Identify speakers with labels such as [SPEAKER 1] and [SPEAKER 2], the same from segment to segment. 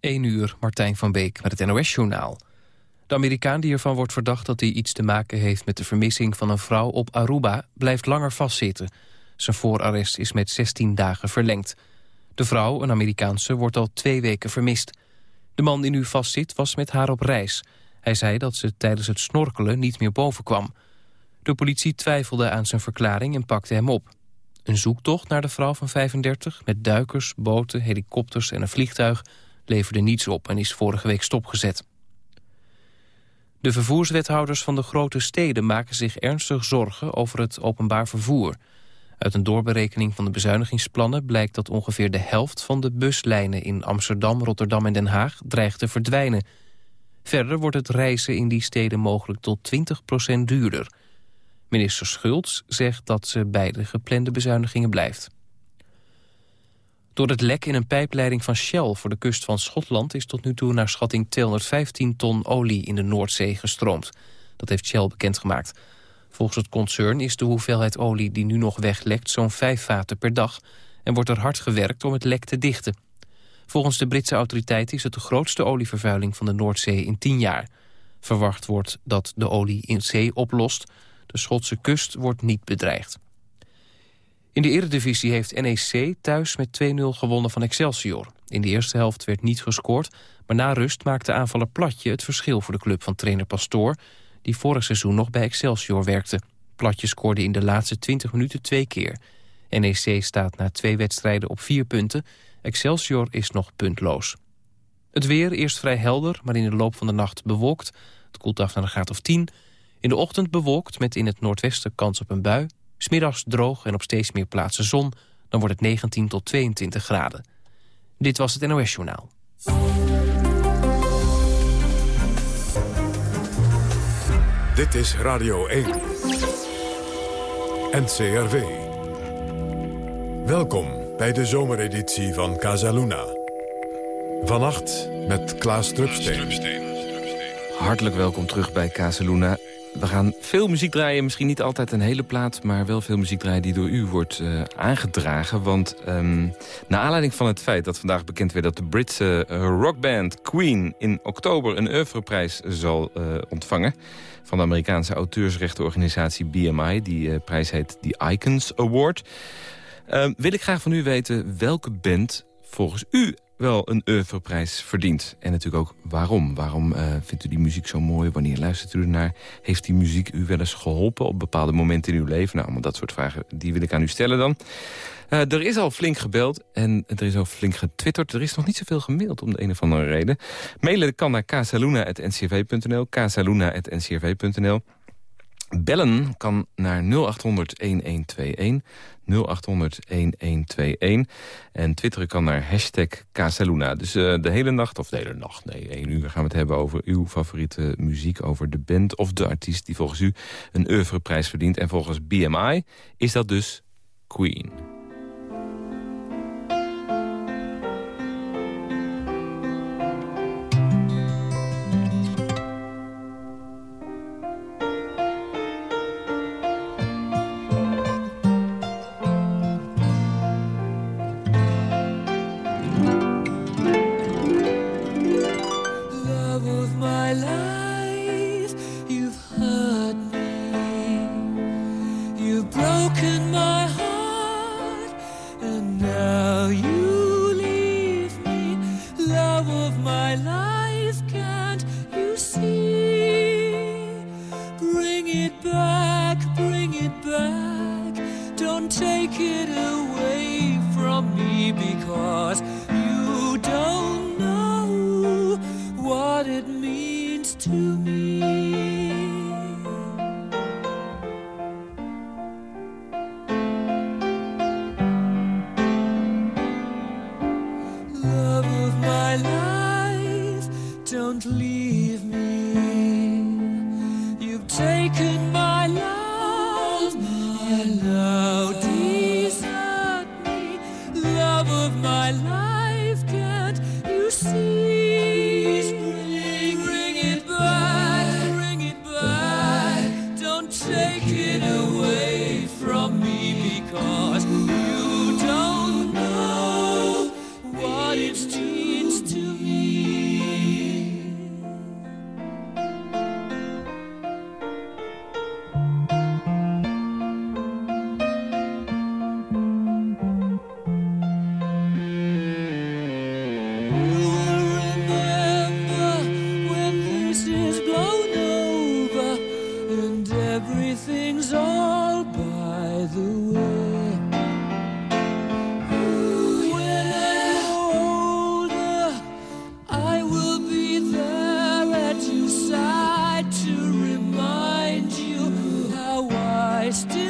[SPEAKER 1] 1 uur, Martijn van Beek met het NOS-journaal. De Amerikaan die ervan wordt verdacht dat hij iets te maken heeft... met de vermissing van een vrouw op Aruba blijft langer vastzitten. Zijn voorarrest is met 16 dagen verlengd. De vrouw, een Amerikaanse, wordt al twee weken vermist. De man die nu vastzit was met haar op reis. Hij zei dat ze tijdens het snorkelen niet meer bovenkwam. De politie twijfelde aan zijn verklaring en pakte hem op. Een zoektocht naar de vrouw van 35 met duikers, boten, helikopters en een vliegtuig leverde niets op en is vorige week stopgezet. De vervoerswethouders van de grote steden maken zich ernstig zorgen over het openbaar vervoer. Uit een doorberekening van de bezuinigingsplannen blijkt dat ongeveer de helft van de buslijnen in Amsterdam, Rotterdam en Den Haag dreigt te verdwijnen. Verder wordt het reizen in die steden mogelijk tot 20% duurder. Minister Schultz zegt dat ze bij de geplande bezuinigingen blijft. Door het lek in een pijpleiding van Shell voor de kust van Schotland... is tot nu toe naar schatting 215 ton olie in de Noordzee gestroomd. Dat heeft Shell bekendgemaakt. Volgens het concern is de hoeveelheid olie die nu nog weglekt... zo'n 5 vaten per dag en wordt er hard gewerkt om het lek te dichten. Volgens de Britse autoriteiten is het de grootste olievervuiling van de Noordzee in 10 jaar. Verwacht wordt dat de olie in zee oplost. De Schotse kust wordt niet bedreigd. In de eredivisie heeft NEC thuis met 2-0 gewonnen van Excelsior. In de eerste helft werd niet gescoord, maar na rust maakte aanvaller Platje het verschil voor de club van trainer Pastoor, die vorig seizoen nog bij Excelsior werkte. Platje scoorde in de laatste 20 minuten twee keer. NEC staat na twee wedstrijden op vier punten. Excelsior is nog puntloos. Het weer eerst vrij helder, maar in de loop van de nacht bewolkt. Het koelt af naar een graad of 10. In de ochtend bewolkt met in het noordwesten kans op een bui. Smiddags droog en op steeds meer plaatsen zon. Dan wordt het 19 tot 22 graden. Dit was het NOS Journaal.
[SPEAKER 2] Dit is Radio 1. NCRV. Welkom bij de zomereditie van Casaluna. Vannacht met Klaas Drupsteen.
[SPEAKER 3] Hartelijk welkom terug bij Casaluna. We gaan veel muziek draaien, misschien niet altijd een hele plaat... maar wel veel muziek draaien die door u wordt uh, aangedragen. Want um, naar aanleiding van het feit dat vandaag bekend werd... dat de Britse uh, rockband Queen in oktober een oeuvreprijs zal uh, ontvangen... van de Amerikaanse auteursrechtenorganisatie BMI. Die prijs heet de Icons Award. Ehm, wil ik graag van u weten welke band volgens u wel een oeuvreprijs verdient. En natuurlijk ook waarom. Waarom uh, vindt u die muziek zo mooi? Wanneer luistert u ernaar? Heeft die muziek u wel eens geholpen op bepaalde momenten in uw leven? Nou, dat soort vragen, die wil ik aan u stellen dan. Uh, er is al flink gebeld en er is al flink getwitterd. Er is nog niet zoveel gemaild om de een of andere reden. Mailen kan naar casaluna.ncrv.nl, casaluna.ncrv.nl. Bellen kan naar 0800 1121. 0800 1121. En twitteren kan naar hashtag Casaluna. Dus uh, de hele nacht, of de hele nacht, nee, één uur gaan we het hebben over uw favoriete muziek. Over de band of de artiest die volgens u een oeuvreprijs verdient. En volgens BMI is dat dus Queen.
[SPEAKER 4] I
[SPEAKER 3] still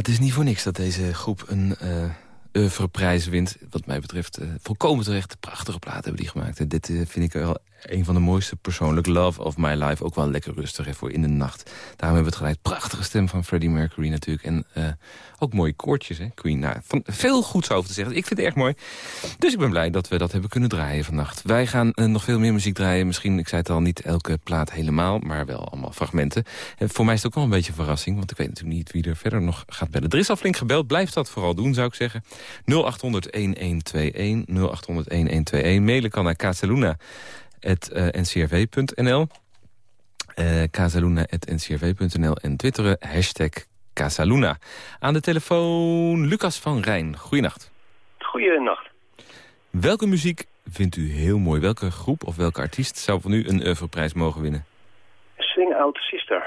[SPEAKER 3] het is niet voor niks dat deze groep een uh, oeuvreprijs wint. Wat mij betreft uh, volkomen terecht. Prachtige platen hebben die gemaakt. En dit uh, vind ik wel een van de mooiste persoonlijk. Love of My Life. Ook wel lekker rustig hè, voor in de nacht. Daarom hebben we het geleid. Prachtige stem van Freddie Mercury natuurlijk. En uh, ook mooie koortjes, hè, Queen. Nou, van veel goeds over te zeggen. Ik vind het erg mooi. Dus ik ben blij dat we dat hebben kunnen draaien vannacht. Wij gaan uh, nog veel meer muziek draaien. Misschien, ik zei het al, niet elke plaat helemaal. Maar wel allemaal fragmenten. En voor mij is het ook wel een beetje een verrassing. Want ik weet natuurlijk niet wie er verder nog gaat bellen. Er is al flink gebeld. Blijf dat vooral doen, zou ik zeggen. 0800-1121. 0800-1121. Mailen kan naar Casaluna ncrv.nl. Uh, casaluna.ncrv.nl en twitteren hashtag Casaluna. Aan de telefoon Lucas van Rijn. Goeienacht.
[SPEAKER 5] Goeienacht.
[SPEAKER 3] Welke muziek vindt u heel mooi? Welke groep of welke artiest zou van u een oeuvreprijs mogen winnen?
[SPEAKER 5] Swing Out Sister.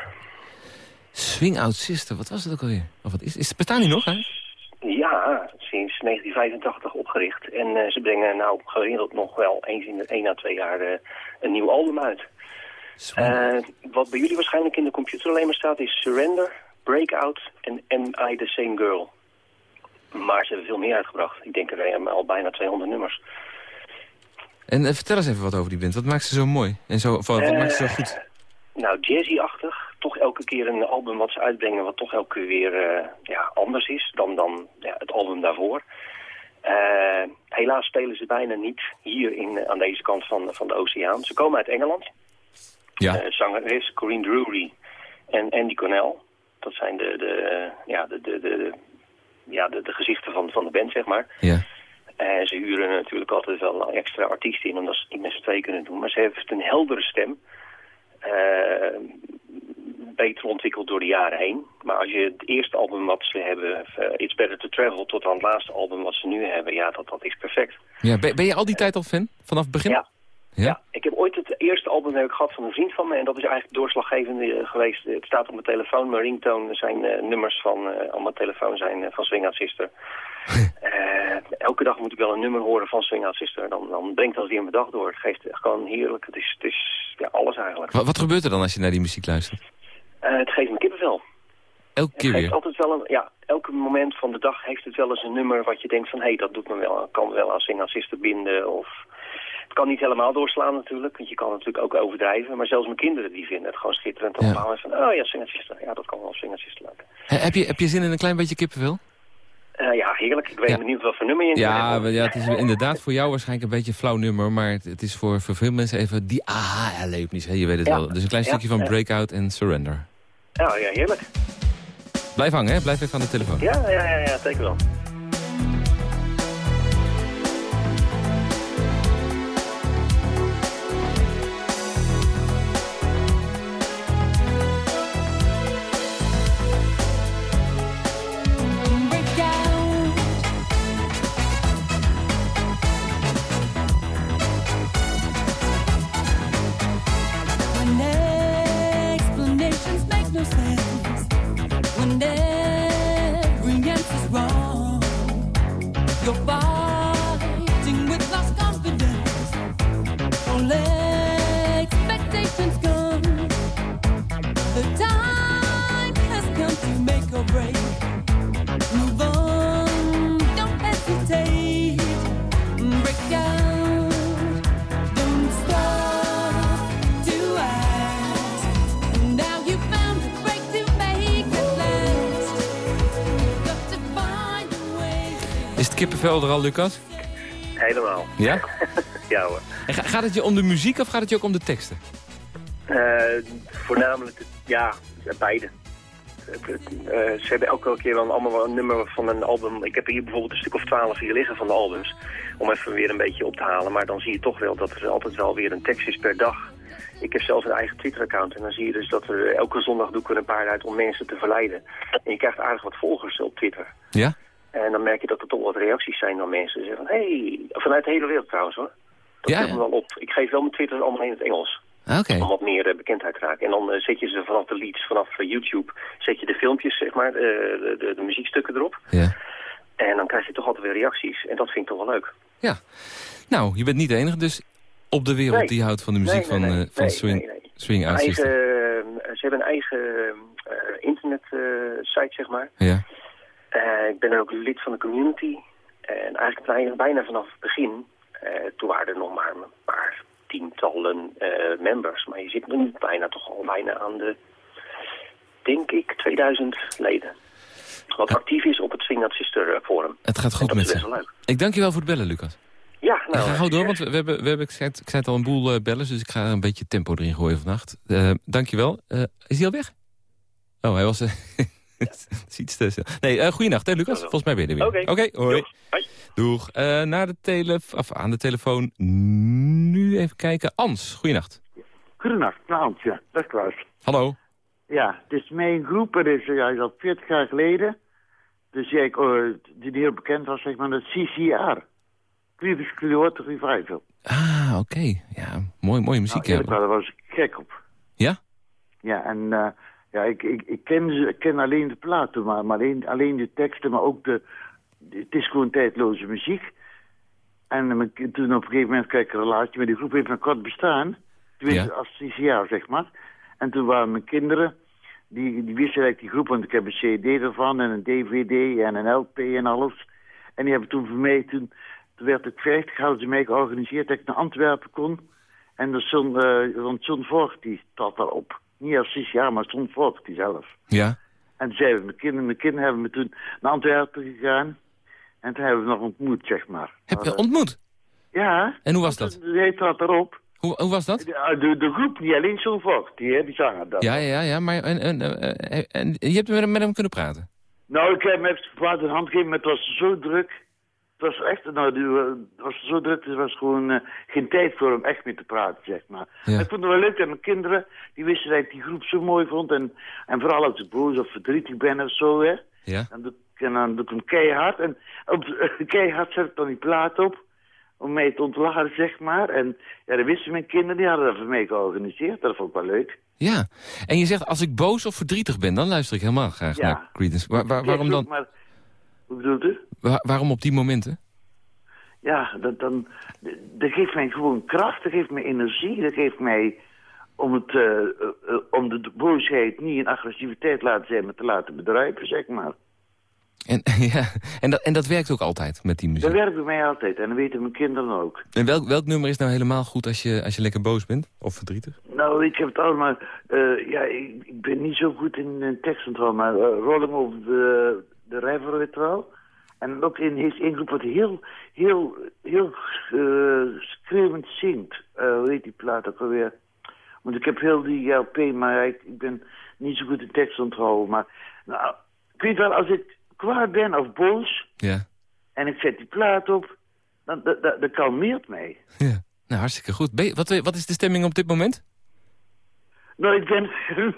[SPEAKER 3] Swing Out Sister, wat was het ook alweer? Of wat is, is, bestaan die nog, hè?
[SPEAKER 5] Ja, sinds 1985 opgericht. En uh, ze brengen nou gemiddeld nog wel eens in de 1 à 2 jaar uh, een nieuw album uit. Uh, wat bij jullie waarschijnlijk in de computer alleen maar staat is Surrender, Breakout en Am I the Same Girl. Maar ze hebben veel meer uitgebracht. Ik denk er al bijna 200 nummers.
[SPEAKER 3] En vertel eens even wat over die band. Wat maakt ze zo mooi? En zo, wat maakt ze zo goed?
[SPEAKER 5] Nou, jazzy-achtig. Toch elke keer een album wat ze uitbrengen... wat toch elke keer weer uh, ja, anders is dan, dan ja, het album daarvoor. Uh, helaas spelen ze bijna niet hier in, aan deze kant van, van de oceaan. Ze komen uit Engeland.
[SPEAKER 3] Ja.
[SPEAKER 5] Uh, zangeres Corinne Drury en Andy Cornell. Dat zijn de, de, ja, de, de, de, ja, de, de gezichten van, van de band, zeg maar.
[SPEAKER 3] Ja.
[SPEAKER 5] En ze huren natuurlijk altijd wel extra artiesten in... omdat ze het niet met z'n twee kunnen doen. Maar ze heeft een heldere stem... Beter ontwikkeld door de jaren heen. Maar als je het eerste album wat ze hebben, uh, It's Better to Travel, tot aan het laatste album wat ze nu hebben, ja, dat, dat is perfect.
[SPEAKER 3] Ja, ben, ben je al die tijd al fan? Vanaf het begin?
[SPEAKER 5] Ja. ja. Ja? ik heb ooit het eerste album heb ik gehad van een vriend van me en dat is eigenlijk doorslaggevend uh, geweest. Het staat op mijn telefoon, mijn ringtone zijn uh, nummers van, uh, op mijn telefoon zijn van Swing Out Sister. elke dag moet ik wel een nummer horen van Swing Out Sister. Dan, dan brengt dat weer mijn dag door. Het geeft gewoon heerlijk. Het is, het is ja, alles eigenlijk.
[SPEAKER 3] Wat, wat gebeurt er dan als je naar die muziek luistert?
[SPEAKER 5] Uh, het geeft me kippenvel.
[SPEAKER 3] Elke keer weer?
[SPEAKER 5] Altijd wel een, ja, elke moment van de dag heeft het wel eens een nummer wat je denkt van... hé, hey, dat doet me wel, kan wel als zing binden. Of... Het kan niet helemaal doorslaan natuurlijk, want je kan natuurlijk ook overdrijven. Maar zelfs mijn kinderen die vinden het gewoon schitterend. Dan ja. van, oh ja, zing ja, dat kan wel zing leuk.
[SPEAKER 3] He, heb, je, heb je zin in een klein beetje kippenvel?
[SPEAKER 5] Uh, ja, heerlijk. Ik weet ja. benieuwd wat voor nummer je in
[SPEAKER 3] ja, ja, het is inderdaad voor jou waarschijnlijk een beetje een flauw nummer. Maar het, het is voor, voor veel mensen even die aha-erlevenis. Je weet het ja. wel. Dus een klein stukje van Breakout en Surrender.
[SPEAKER 5] Ja, ja, heerlijk.
[SPEAKER 3] Blijf hangen, hè? Blijf even aan de telefoon.
[SPEAKER 5] Ja, ja, ja, ja zeker wel.
[SPEAKER 3] Kippenvel er al, Lucas?
[SPEAKER 5] Helemaal.
[SPEAKER 3] Ja?
[SPEAKER 5] ja hoor.
[SPEAKER 3] En gaat het je om de muziek of gaat het je ook om de teksten?
[SPEAKER 5] Uh, voornamelijk, ja, beide. Uh, ze hebben elke keer wel allemaal een nummer van een album. Ik heb hier bijvoorbeeld een stuk of twaalf hier liggen van de albums. Om even weer een beetje op te halen. Maar dan zie je toch wel dat er altijd wel weer een tekst is per dag. Ik heb zelf een eigen Twitter-account. En dan zie je dus dat er elke zondag doe ik er een paar uit om mensen te verleiden. En je krijgt aardig wat volgers op Twitter.
[SPEAKER 3] Ja?
[SPEAKER 5] En dan merk je dat er toch wat reacties zijn van mensen. Die zeggen, hey, vanuit de hele wereld trouwens hoor. Dat
[SPEAKER 3] Ja,
[SPEAKER 5] me wel op. Ik geef wel mijn Twitter allemaal in het Engels.
[SPEAKER 3] Ah, Oké.
[SPEAKER 5] Om wat meer eh, bekendheid te raken. En dan eh, zet je ze vanaf de leads, vanaf eh, YouTube, zet je de filmpjes, zeg maar, de, de, de muziekstukken erop.
[SPEAKER 3] Ja.
[SPEAKER 5] En dan krijg je toch altijd weer reacties. En dat vind ik toch wel leuk.
[SPEAKER 3] ja. Nou, je bent niet de enige dus op de wereld
[SPEAKER 5] Nee.
[SPEAKER 3] die houdt van de muziek
[SPEAKER 5] Nee, nee,
[SPEAKER 3] van, van swing, swing
[SPEAKER 5] Eigen, ze hebben een eigen eh, internet-site, zeg maar.
[SPEAKER 3] Ja.
[SPEAKER 5] Eh, ik ben ook lid van de community. En eigenlijk bijna, bijna vanaf het begin, eh, toen waren er nog maar een paar tientallen eh, members. Maar je zit nu bijna toch al bijna aan de, denk ik, 2000 leden. Wat actief is op het Swing Sister eh, forum.
[SPEAKER 3] Het gaat goed met ze. Ik dank je wel voor het bellen, Lucas.
[SPEAKER 5] Ja,
[SPEAKER 3] ik
[SPEAKER 5] nou,
[SPEAKER 3] ga gauw door,
[SPEAKER 5] eh,
[SPEAKER 3] want we, hebben, we hebben ik, zei het, ik zei het al, een boel eh, bellers, dus ik ga er een beetje tempo erin gooien vannacht. Eh dank je wel. Eh, is hij al weg? Oh, hij was... eh, het is iets te stil. Nee, eh goeienacht, hè, Lucas? Volgens mij ben je er weer.
[SPEAKER 5] Oké.
[SPEAKER 3] Oké, hoi.
[SPEAKER 5] Doeg. Hoi.
[SPEAKER 3] Doeg. Eh, naar de tele of aan de telefoon. Nu even kijken. Ans, goeienacht.
[SPEAKER 6] Goedenacht, Frans, ja, dat is Klaus.
[SPEAKER 3] Hallo.
[SPEAKER 6] Ja, het is mijn groep, het is, ja, al 40 jaar geleden. Dus ja, ik, oh, die heel bekend was, zeg maar, het CCR. Creedence Clearwater Revival.
[SPEAKER 3] Ah, oké. Ja, mooi, mooie muziek.
[SPEAKER 6] Nou,
[SPEAKER 3] ja.
[SPEAKER 6] daar was ik gek op.
[SPEAKER 3] ja?
[SPEAKER 6] Ja, en eh, ja, ik, ik, ik, ken ze, ik ken alleen de platen, maar, maar alleen, alleen de teksten, maar ook de... Het is gewoon tijdloze muziek. En eh, toen op een gegeven moment kreeg ik een relatie met die groep, heeft een kort bestaan. Tenminste,
[SPEAKER 3] Ja.
[SPEAKER 6] als CCR, zeg maar. En toen waren mijn kinderen, die, die wisten eigenlijk die groep, want ik heb een cd ervan en een dvd en een LP en alles. En die hebben toen voor mij, toen, toen werd ik 50, hadden ze mij georganiseerd dat ik naar Antwerpen kon. En de Son, eh want John Vogt, die trad daarop. Niet als CCR, maar John Vogt, die zelf.
[SPEAKER 3] Ja.
[SPEAKER 6] En toen zijn we, mijn kinderen, mijn kinderen hebben me toen naar Antwerpen gegaan. En toen hebben we nog ontmoet, zeg maar.
[SPEAKER 3] Heb je
[SPEAKER 6] eh,
[SPEAKER 3] ontmoet?
[SPEAKER 6] Ja.
[SPEAKER 3] En hoe was dat?
[SPEAKER 6] Hij trad erop.
[SPEAKER 3] Hoe, hoe was dat?
[SPEAKER 6] De, de, de groep, niet alleen John Vogt, die, die zanger dan.
[SPEAKER 3] Ja, ja, ja. Maar en, en, eh, eh, en je hebt met hem, met hem kunnen praten?
[SPEAKER 6] Nou, ik heb hem even de hand gegeven, maar het was zo druk. Was echt, nou, die, was zo druk, er was gewoon eh, geen tijd voor hem echt mee te praten, zeg maar.
[SPEAKER 3] Ja.
[SPEAKER 6] Ik vond het wel leuk, en mijn kinderen, die wisten dat ik die groep zo mooi vond. En, en vooral als ik boos of verdrietig ben of zo, hè.
[SPEAKER 3] Ja.
[SPEAKER 6] Doe, en dan doe ik hem keihard. En op keihard zet ik dan die plaat op. Om mij te ontladen, zeg maar. En ja, dat wisten mijn kinderen, die hadden dat voor mij georganiseerd. Dat vond ik wel leuk.
[SPEAKER 3] Ja. En je zegt, als ik boos of verdrietig ben, dan luister ik helemaal graag
[SPEAKER 6] Ja.
[SPEAKER 3] naar Creedence. Waar- waar- waarom dan?
[SPEAKER 6] Hoe bedoelt u?
[SPEAKER 3] Wa- waarom op die momenten?
[SPEAKER 6] Ja, dat, dan, dat geeft mij gewoon kracht, dat geeft mij energie, dat geeft mij om, het, eh, eh, om de boosheid niet in agressiviteit laten zijn, maar te laten bedrijven, zeg maar.
[SPEAKER 3] En, ja, en, dat, en dat werkt ook altijd met die muziek.
[SPEAKER 6] Dat werkt bij mij altijd en dat weten mijn kinderen ook.
[SPEAKER 3] En welk, welk nummer is nou helemaal goed als je, als je lekker boos bent? Of verdrietig?
[SPEAKER 6] Nou, ik heb het allemaal... eh, ja, ik, ik ben niet zo goed in, in tekst onthouden, maar Rolling Over the, je wel. En ook in heeft één groep wat heel, heel, heel uh, schreeuwend zingt. Eh, hoe heet die plaat ook alweer? Want ik heb heel die LP, maar ik, ik ben niet zo goed in tekst onthouden. Maar nou, ik weet wel, als ik kwaad ben of boos
[SPEAKER 3] Ja.
[SPEAKER 6] en ik zet die plaat op, dan dat, dat, dat kalmeert mij.
[SPEAKER 3] ja. Nou, hartstikke goed. Je- wat, wat is de stemming op dit moment?
[SPEAKER 6] Nou, ik ben...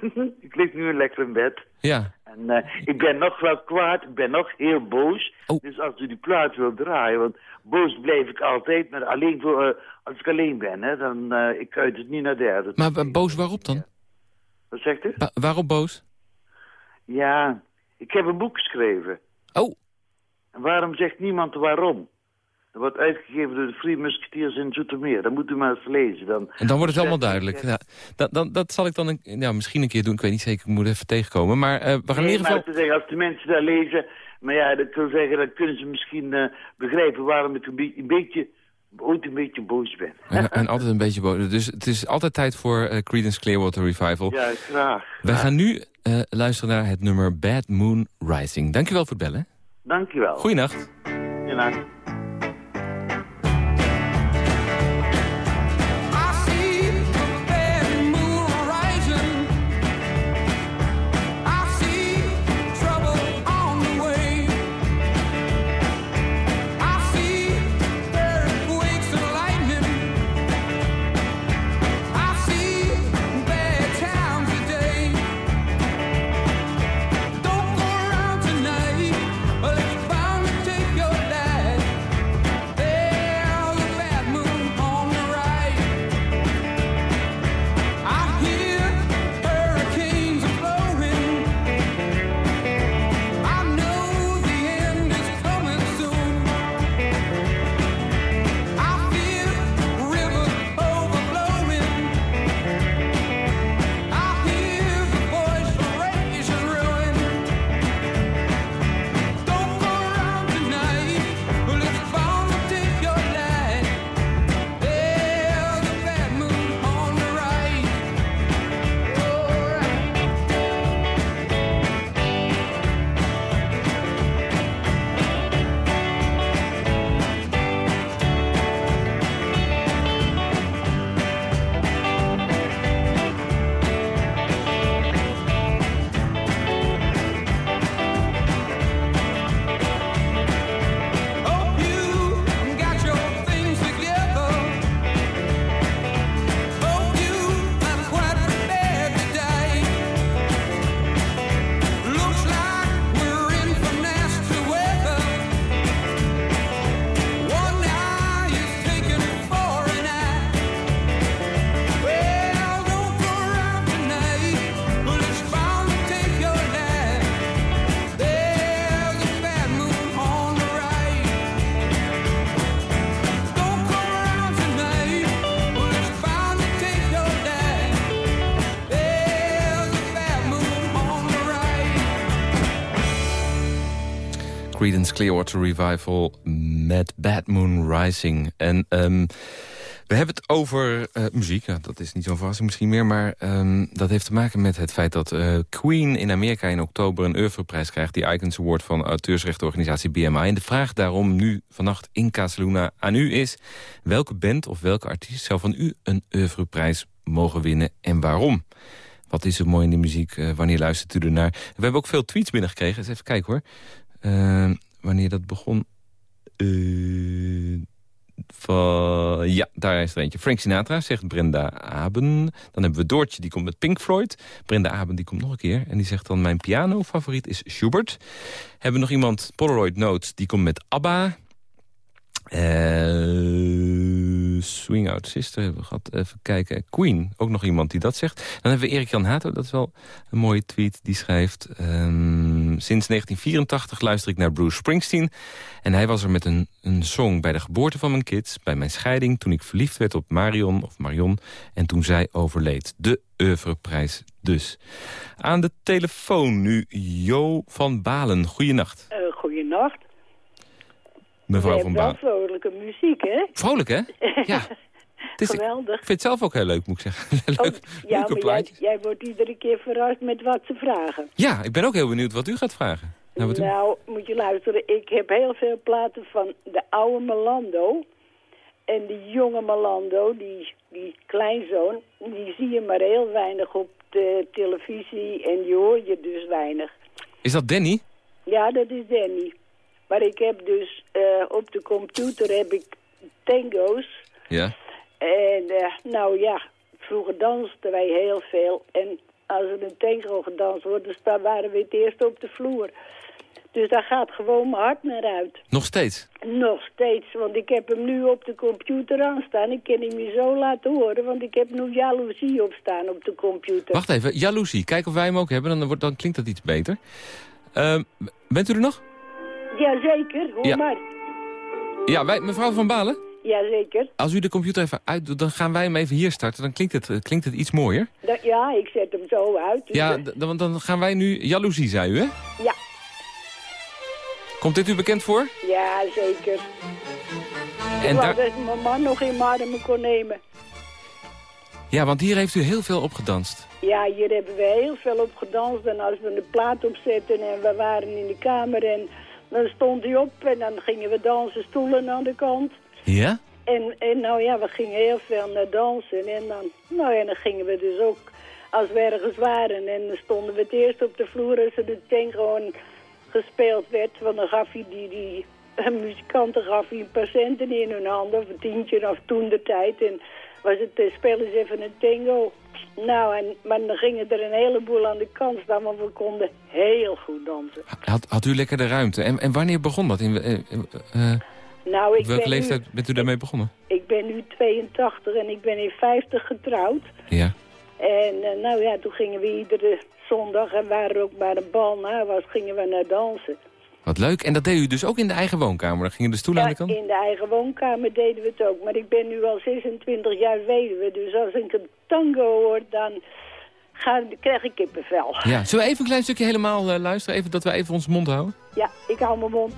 [SPEAKER 6] ik lig nu lekker in bed.
[SPEAKER 3] Ja.
[SPEAKER 6] En eh, ik ben nog wel kwaad, ik ben nog heel boos.
[SPEAKER 3] Oh.
[SPEAKER 6] Dus als u die plaat wil draaien, want boos blijf ik altijd, maar alleen voor, eh, als ik alleen ben, hè, dan uh, ik uit het niet naar derde.
[SPEAKER 3] Maar boos waarop dan?
[SPEAKER 6] Wat zegt u?
[SPEAKER 3] Wa- waarop boos?
[SPEAKER 6] Ja, ik heb een boek geschreven.
[SPEAKER 3] Oh,
[SPEAKER 6] En waarom zegt niemand waarom? Dat wordt uitgegeven door de Free Musketeers in Zoetermeer. Dat moet u maar eens lezen. Dan,
[SPEAKER 3] en dan wordt het helemaal duidelijk. Ja, dat, dan, dat zal ik dan een, ja, misschien een keer doen. Ik weet niet zeker, ik moet even tegenkomen. Maar eh, we gaan in
[SPEAKER 6] Nee,
[SPEAKER 3] ieder
[SPEAKER 6] maar
[SPEAKER 3] geval...
[SPEAKER 6] te zeggen, als de mensen daar lezen... Maar ja, dat wil zeggen, dan kunnen ze misschien uh, begrijpen waarom ik een, be een, beetje... ooit een beetje boos ben.
[SPEAKER 3] En, en altijd een beetje boos. Dus het is altijd tijd voor uh, Creedence Clearwater Revival.
[SPEAKER 6] Ja, graag.
[SPEAKER 3] Wij gaan nu uh, luisteren naar het nummer Bad Moon Rising. Dankjewel voor het bellen.
[SPEAKER 6] Dankjewel.
[SPEAKER 3] Goeienacht.
[SPEAKER 6] Goeienacht.
[SPEAKER 3] Clearwater Revival met Bad Moon Rising. En um, we hebben het over uh, muziek. Ja, dat is niet zo'n verrassing misschien meer. Maar um, dat heeft te maken met het feit dat uh, Queen in Amerika in oktober een oeuvreprijs krijgt. Die Icons Award van auteursrechtenorganisatie BMI. En de vraag daarom nu vannacht in Casaluna aan u is... welke band of welke artiest zou van u een oeuvreprijs mogen winnen en waarom? Wat is er mooi in de muziek? Uh, wanneer luistert u ernaar? We hebben ook veel tweets binnengekregen. Eens even kijken hoor. Uh, wanneer dat begon... Uh, van, ja, daar is er eentje. Frank Sinatra, zegt Brenda Aben. Dan hebben we Doortje, die komt met Pink Floyd. Brenda Aben, die komt nog een keer. En die zegt dan, mijn piano-favoriet is Schubert. Hebben we nog iemand, Polaroid Notes, die komt met ABBA. Uh, Swing Out Sister hebben we gehad. Even kijken. Queen, ook nog iemand die dat zegt. Dan hebben we Erik-Jan Hato, dat is wel een mooie tweet. Die schrijft... Um, sinds 1984 luister ik naar Bruce Springsteen. En hij was er met een, een song bij de geboorte van mijn kids... bij mijn scheiding, toen ik verliefd werd op Marion of Marion... en toen zij overleed. De oeuvreprijs dus. Aan de telefoon nu Jo van Balen. Goeienacht.
[SPEAKER 7] Uh.
[SPEAKER 3] Mevrouw van
[SPEAKER 7] wel vrolijke muziek, hè?
[SPEAKER 3] Vrolijk, hè? Ja.
[SPEAKER 7] Het is,
[SPEAKER 3] Geweldig. Ik vind het zelf ook heel leuk, moet ik zeggen. Leuk,
[SPEAKER 7] oh, ja, maar jij, jij, wordt iedere keer verrast met wat ze vragen.
[SPEAKER 3] Ja, ik ben ook heel benieuwd wat u gaat vragen.
[SPEAKER 7] Nou, u... nou moet je luisteren. Ik heb heel veel platen van de oude Melando. En de jonge Melando, die, die kleinzoon, die zie je maar heel weinig op de televisie. En je hoor je dus weinig.
[SPEAKER 3] Is dat Danny?
[SPEAKER 7] Ja, dat is Danny. Maar ik heb dus uh, op de computer heb ik tango's.
[SPEAKER 3] Ja.
[SPEAKER 7] En uh, nou ja, vroeger dansten wij heel veel. En als er een tango gedanst wordt, dus dan waren we het eerst op de vloer. Dus daar gaat gewoon mijn hart naar uit.
[SPEAKER 3] Nog steeds?
[SPEAKER 7] Nog steeds, want ik heb hem nu op de computer aanstaan. Ik kan hem je zo laten horen, want ik heb nu jaloezie op staan op de computer.
[SPEAKER 3] Wacht even, jaloezie. Kijk of wij hem ook hebben, dan, wordt, dan klinkt dat iets beter. Uh, bent u er nog?
[SPEAKER 7] Jazeker, hoor
[SPEAKER 3] ja.
[SPEAKER 7] maar.
[SPEAKER 3] Ja, wij, mevrouw Van Balen?
[SPEAKER 7] Jazeker.
[SPEAKER 3] Als u de computer even uitdoet, dan gaan wij hem even hier starten. Dan klinkt het, klinkt het iets mooier.
[SPEAKER 7] Da ja, ik zet hem zo uit. Dus
[SPEAKER 3] ja, dan, dan gaan wij nu... Jaloezie, zei u, hè?
[SPEAKER 7] Ja.
[SPEAKER 3] Komt dit u bekend voor?
[SPEAKER 7] Ja, zeker.
[SPEAKER 3] En
[SPEAKER 7] ik
[SPEAKER 3] daar...
[SPEAKER 7] dat mijn man nog in me kon nemen.
[SPEAKER 3] Ja, want hier heeft u heel veel op gedanst.
[SPEAKER 7] Ja, hier hebben we heel veel op gedanst. En als we de plaat opzetten en we waren in de kamer en dan stond hij op en dan gingen we dansen, stoelen aan de kant.
[SPEAKER 3] Ja?
[SPEAKER 7] En, en nou ja, we gingen heel veel naar dansen. En dan, nou ja, dan gingen we dus ook, als we ergens waren, en dan stonden we het eerst op de vloer als er de tank gewoon gespeeld werd. Want dan gaf hij die, die muzikanten gaf hij een paar centen in hun handen, of een tientje of toen de tijd. En was het, speel eens even een tango. Nou, en, maar dan gingen er een heleboel aan de kant staan, want we konden heel goed dansen.
[SPEAKER 3] Had, had u lekker de ruimte? En, en wanneer begon dat? In, uh, uh,
[SPEAKER 7] nou, ik
[SPEAKER 3] op welke leeftijd
[SPEAKER 7] nu,
[SPEAKER 3] bent u daarmee begonnen?
[SPEAKER 7] Ik ben nu 82 en ik ben in 50 getrouwd.
[SPEAKER 3] Ja.
[SPEAKER 7] En uh, nou ja, toen gingen we iedere zondag, en waar er ook maar een bal na was, gingen we naar dansen.
[SPEAKER 3] Wat leuk. En dat deed u dus ook in de eigen woonkamer? Dan gingen de stoelen
[SPEAKER 7] ja,
[SPEAKER 3] aan de kant?
[SPEAKER 7] in de eigen woonkamer deden we het ook. Maar ik ben nu al 26 jaar weduwe, dus als ik een tango hoor, dan ga, krijg ik kippenvel.
[SPEAKER 3] Ja, zullen we even een klein stukje helemaal uh, luisteren? Even dat we even onze mond houden?
[SPEAKER 7] Ja, ik hou mijn mond.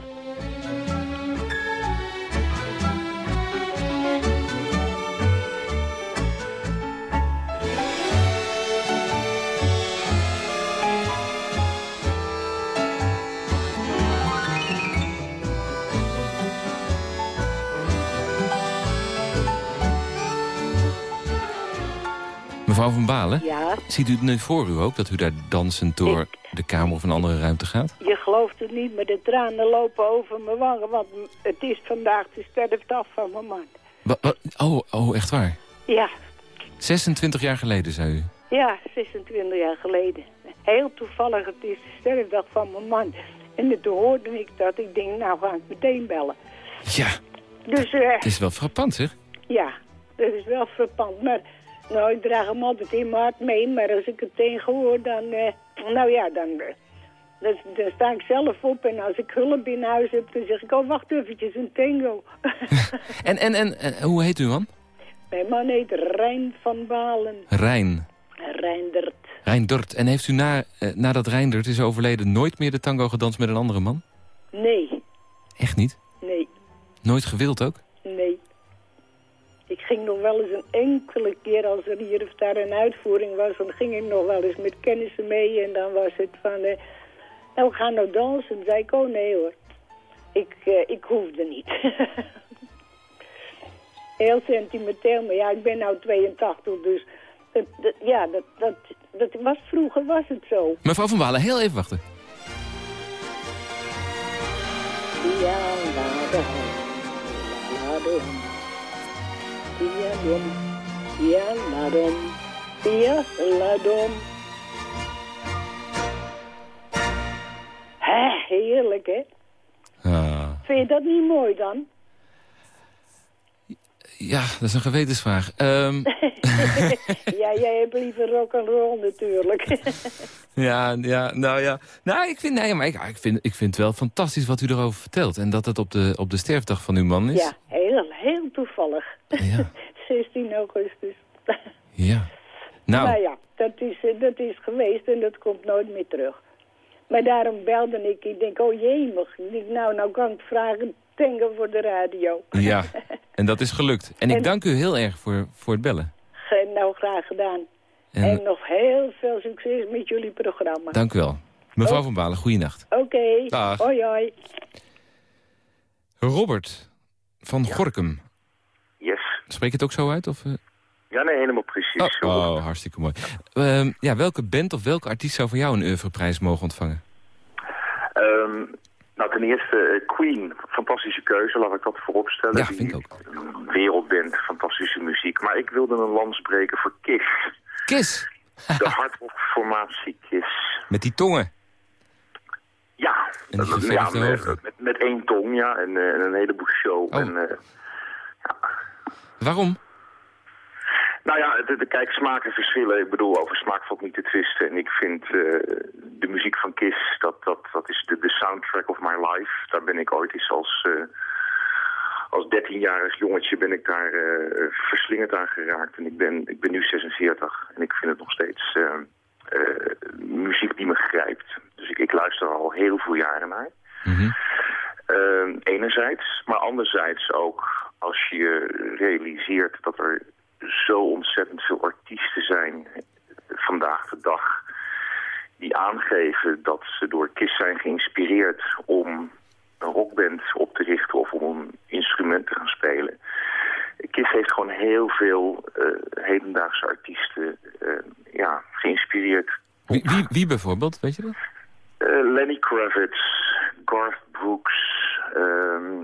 [SPEAKER 3] Mevrouw van Balen,
[SPEAKER 7] Ja,
[SPEAKER 3] ziet u het nu voor u ook, dat u daar dansend door
[SPEAKER 7] Ik-
[SPEAKER 3] de kamer of een andere ruimte gaat?
[SPEAKER 7] je gelooft het niet, maar de tranen lopen over mijn wangen. Want het is vandaag de sterfdag van mijn man.
[SPEAKER 3] Oh, oh, echt waar?
[SPEAKER 7] Ja,
[SPEAKER 3] 26 jaar geleden, zei u.
[SPEAKER 7] ja, 26 jaar geleden. Heel toevallig, het is de sterfdag van mijn man. En toen hoorde ik dat. Ik denk, nou ga ik meteen bellen.
[SPEAKER 3] Ja,
[SPEAKER 7] Dus eh,
[SPEAKER 3] het is wel frappant, zeg.
[SPEAKER 7] ja, dat is wel frappant. Maar nou, ik draag hem altijd in mijn hart mee. Maar als ik het tegen hoor, dan... eh, nou ja, dan, eh, dan, dan sta ik zelf op. En als ik hulp in huis heb, dan zeg ik... Oh, wacht eventjes, een tango.
[SPEAKER 3] En, en, en, en hoe heet uw man?
[SPEAKER 7] Mijn man heet Rijn van Balen.
[SPEAKER 3] Rijn.
[SPEAKER 7] Reindert.
[SPEAKER 3] Reindert. En heeft u na, eh, nadat Reindert is overleden nooit meer de tango gedanst met een andere man?
[SPEAKER 7] Nee,
[SPEAKER 3] Echt niet?
[SPEAKER 7] Nee,
[SPEAKER 3] Nooit gewild ook?
[SPEAKER 7] nee. Ik ging nog wel eens een enkele keer als er hier of daar een uitvoering was... dan ging ik nog wel eens met kennissen mee en dan was het van... eh, nou, we gaan nou dansen. Dan zei ik, oh nee hoor. Ik, eh, ik hoefde niet. Heel sentimenteel, maar ja, ik ben nou 82, dus... Dat, dat- ja, dat, dat, dat was, vroeger was het zo.
[SPEAKER 3] Mevrouw van Walen, heel even wachten.
[SPEAKER 7] Ja, la, da, la. Ja, la, dom. Ja, la, dom. Hè, heerlijk, hè?
[SPEAKER 3] Ah.
[SPEAKER 7] Vind je dat niet mooi dan?
[SPEAKER 3] Ja, dat is een gewetensvraag. Ehm,
[SPEAKER 7] ja, jij hebt liever rock and roll natuurlijk.
[SPEAKER 3] ja, ja, nou ja. Nou, ik vind, nee, maar ik, ik, vind, ik vind het wel fantastisch wat u erover vertelt. En dat het op de, op de sterfdag van uw man is.
[SPEAKER 7] ja, heel, heel toevallig.
[SPEAKER 3] Ja.
[SPEAKER 7] 16 augustus.
[SPEAKER 3] Ja. Nou,
[SPEAKER 7] Nou ja, dat is, eh, dat is geweest en dat komt nooit meer terug. Maar daarom belde ik. Ik denk, oh jee, mag ik denk, nou, nou kan ik vragen tango voor de radio.
[SPEAKER 3] ja. En dat is gelukt. En ik dank u heel erg voor, voor het bellen.
[SPEAKER 7] Nou, graag gedaan.
[SPEAKER 3] En,
[SPEAKER 7] En nog heel veel succes met jullie programma.
[SPEAKER 3] dank u wel. Mevrouw
[SPEAKER 7] Oh.
[SPEAKER 3] van Balen, goeienacht.
[SPEAKER 7] Oké,
[SPEAKER 3] Dag.
[SPEAKER 7] hoi hoi.
[SPEAKER 3] Robert van Gorkum. Spreek je het ook zo uit? Of, eh?
[SPEAKER 8] Ja, nee, helemaal precies.
[SPEAKER 3] oh, oh, hartstikke mooi. Ehm, ja, welke band of welke artiest zou voor jou een oeuvreprijs mogen ontvangen?
[SPEAKER 8] Ehm, nou, ten eerste eh, Queen, fantastische keuze, laat ik dat voorop stellen.
[SPEAKER 3] Ja,
[SPEAKER 8] Die
[SPEAKER 3] vind ik ook.
[SPEAKER 8] Wereldband, fantastische muziek. Maar ik wilde een lans breken voor Kiss.
[SPEAKER 3] Kiss!
[SPEAKER 8] De hardrockformatie Kiss.
[SPEAKER 3] Met die tongen.
[SPEAKER 8] Ja,
[SPEAKER 3] die
[SPEAKER 8] ja met, met, met één tong, ja, en, eh, en een heleboel show.
[SPEAKER 3] Oh.
[SPEAKER 8] En, eh,
[SPEAKER 3] Waarom?
[SPEAKER 8] Nou ja, de, de kijk, smaken verschillen. Ik bedoel, over smaak valt niet te twisten. En ik vind eh, de muziek van Kiss, dat, dat, dat is de, de soundtrack of my life. Daar ben ik ooit eens als, eh als 13-jarig jongetje ben ik daar eh verslingerd aan geraakt. En ik ben, ik ben nu 46 en ik vind het nog steeds muziek die me grijpt. Dus ik, ik luister er al heel veel jaren naar. Eh, enerzijds, maar anderzijds ook als je realiseert dat er zo ontzettend veel artiesten zijn vandaag de dag die aangeven dat ze door KISS zijn geïnspireerd om een rockband op te richten of om een instrument te gaan spelen. KISS heeft gewoon heel veel eh, hedendaagse artiesten eh, ja, geïnspireerd.
[SPEAKER 3] Wie, wie, wie bijvoorbeeld, weet je dat?
[SPEAKER 8] Eh, Lenny Kravitz, Garth Brooks, ehm,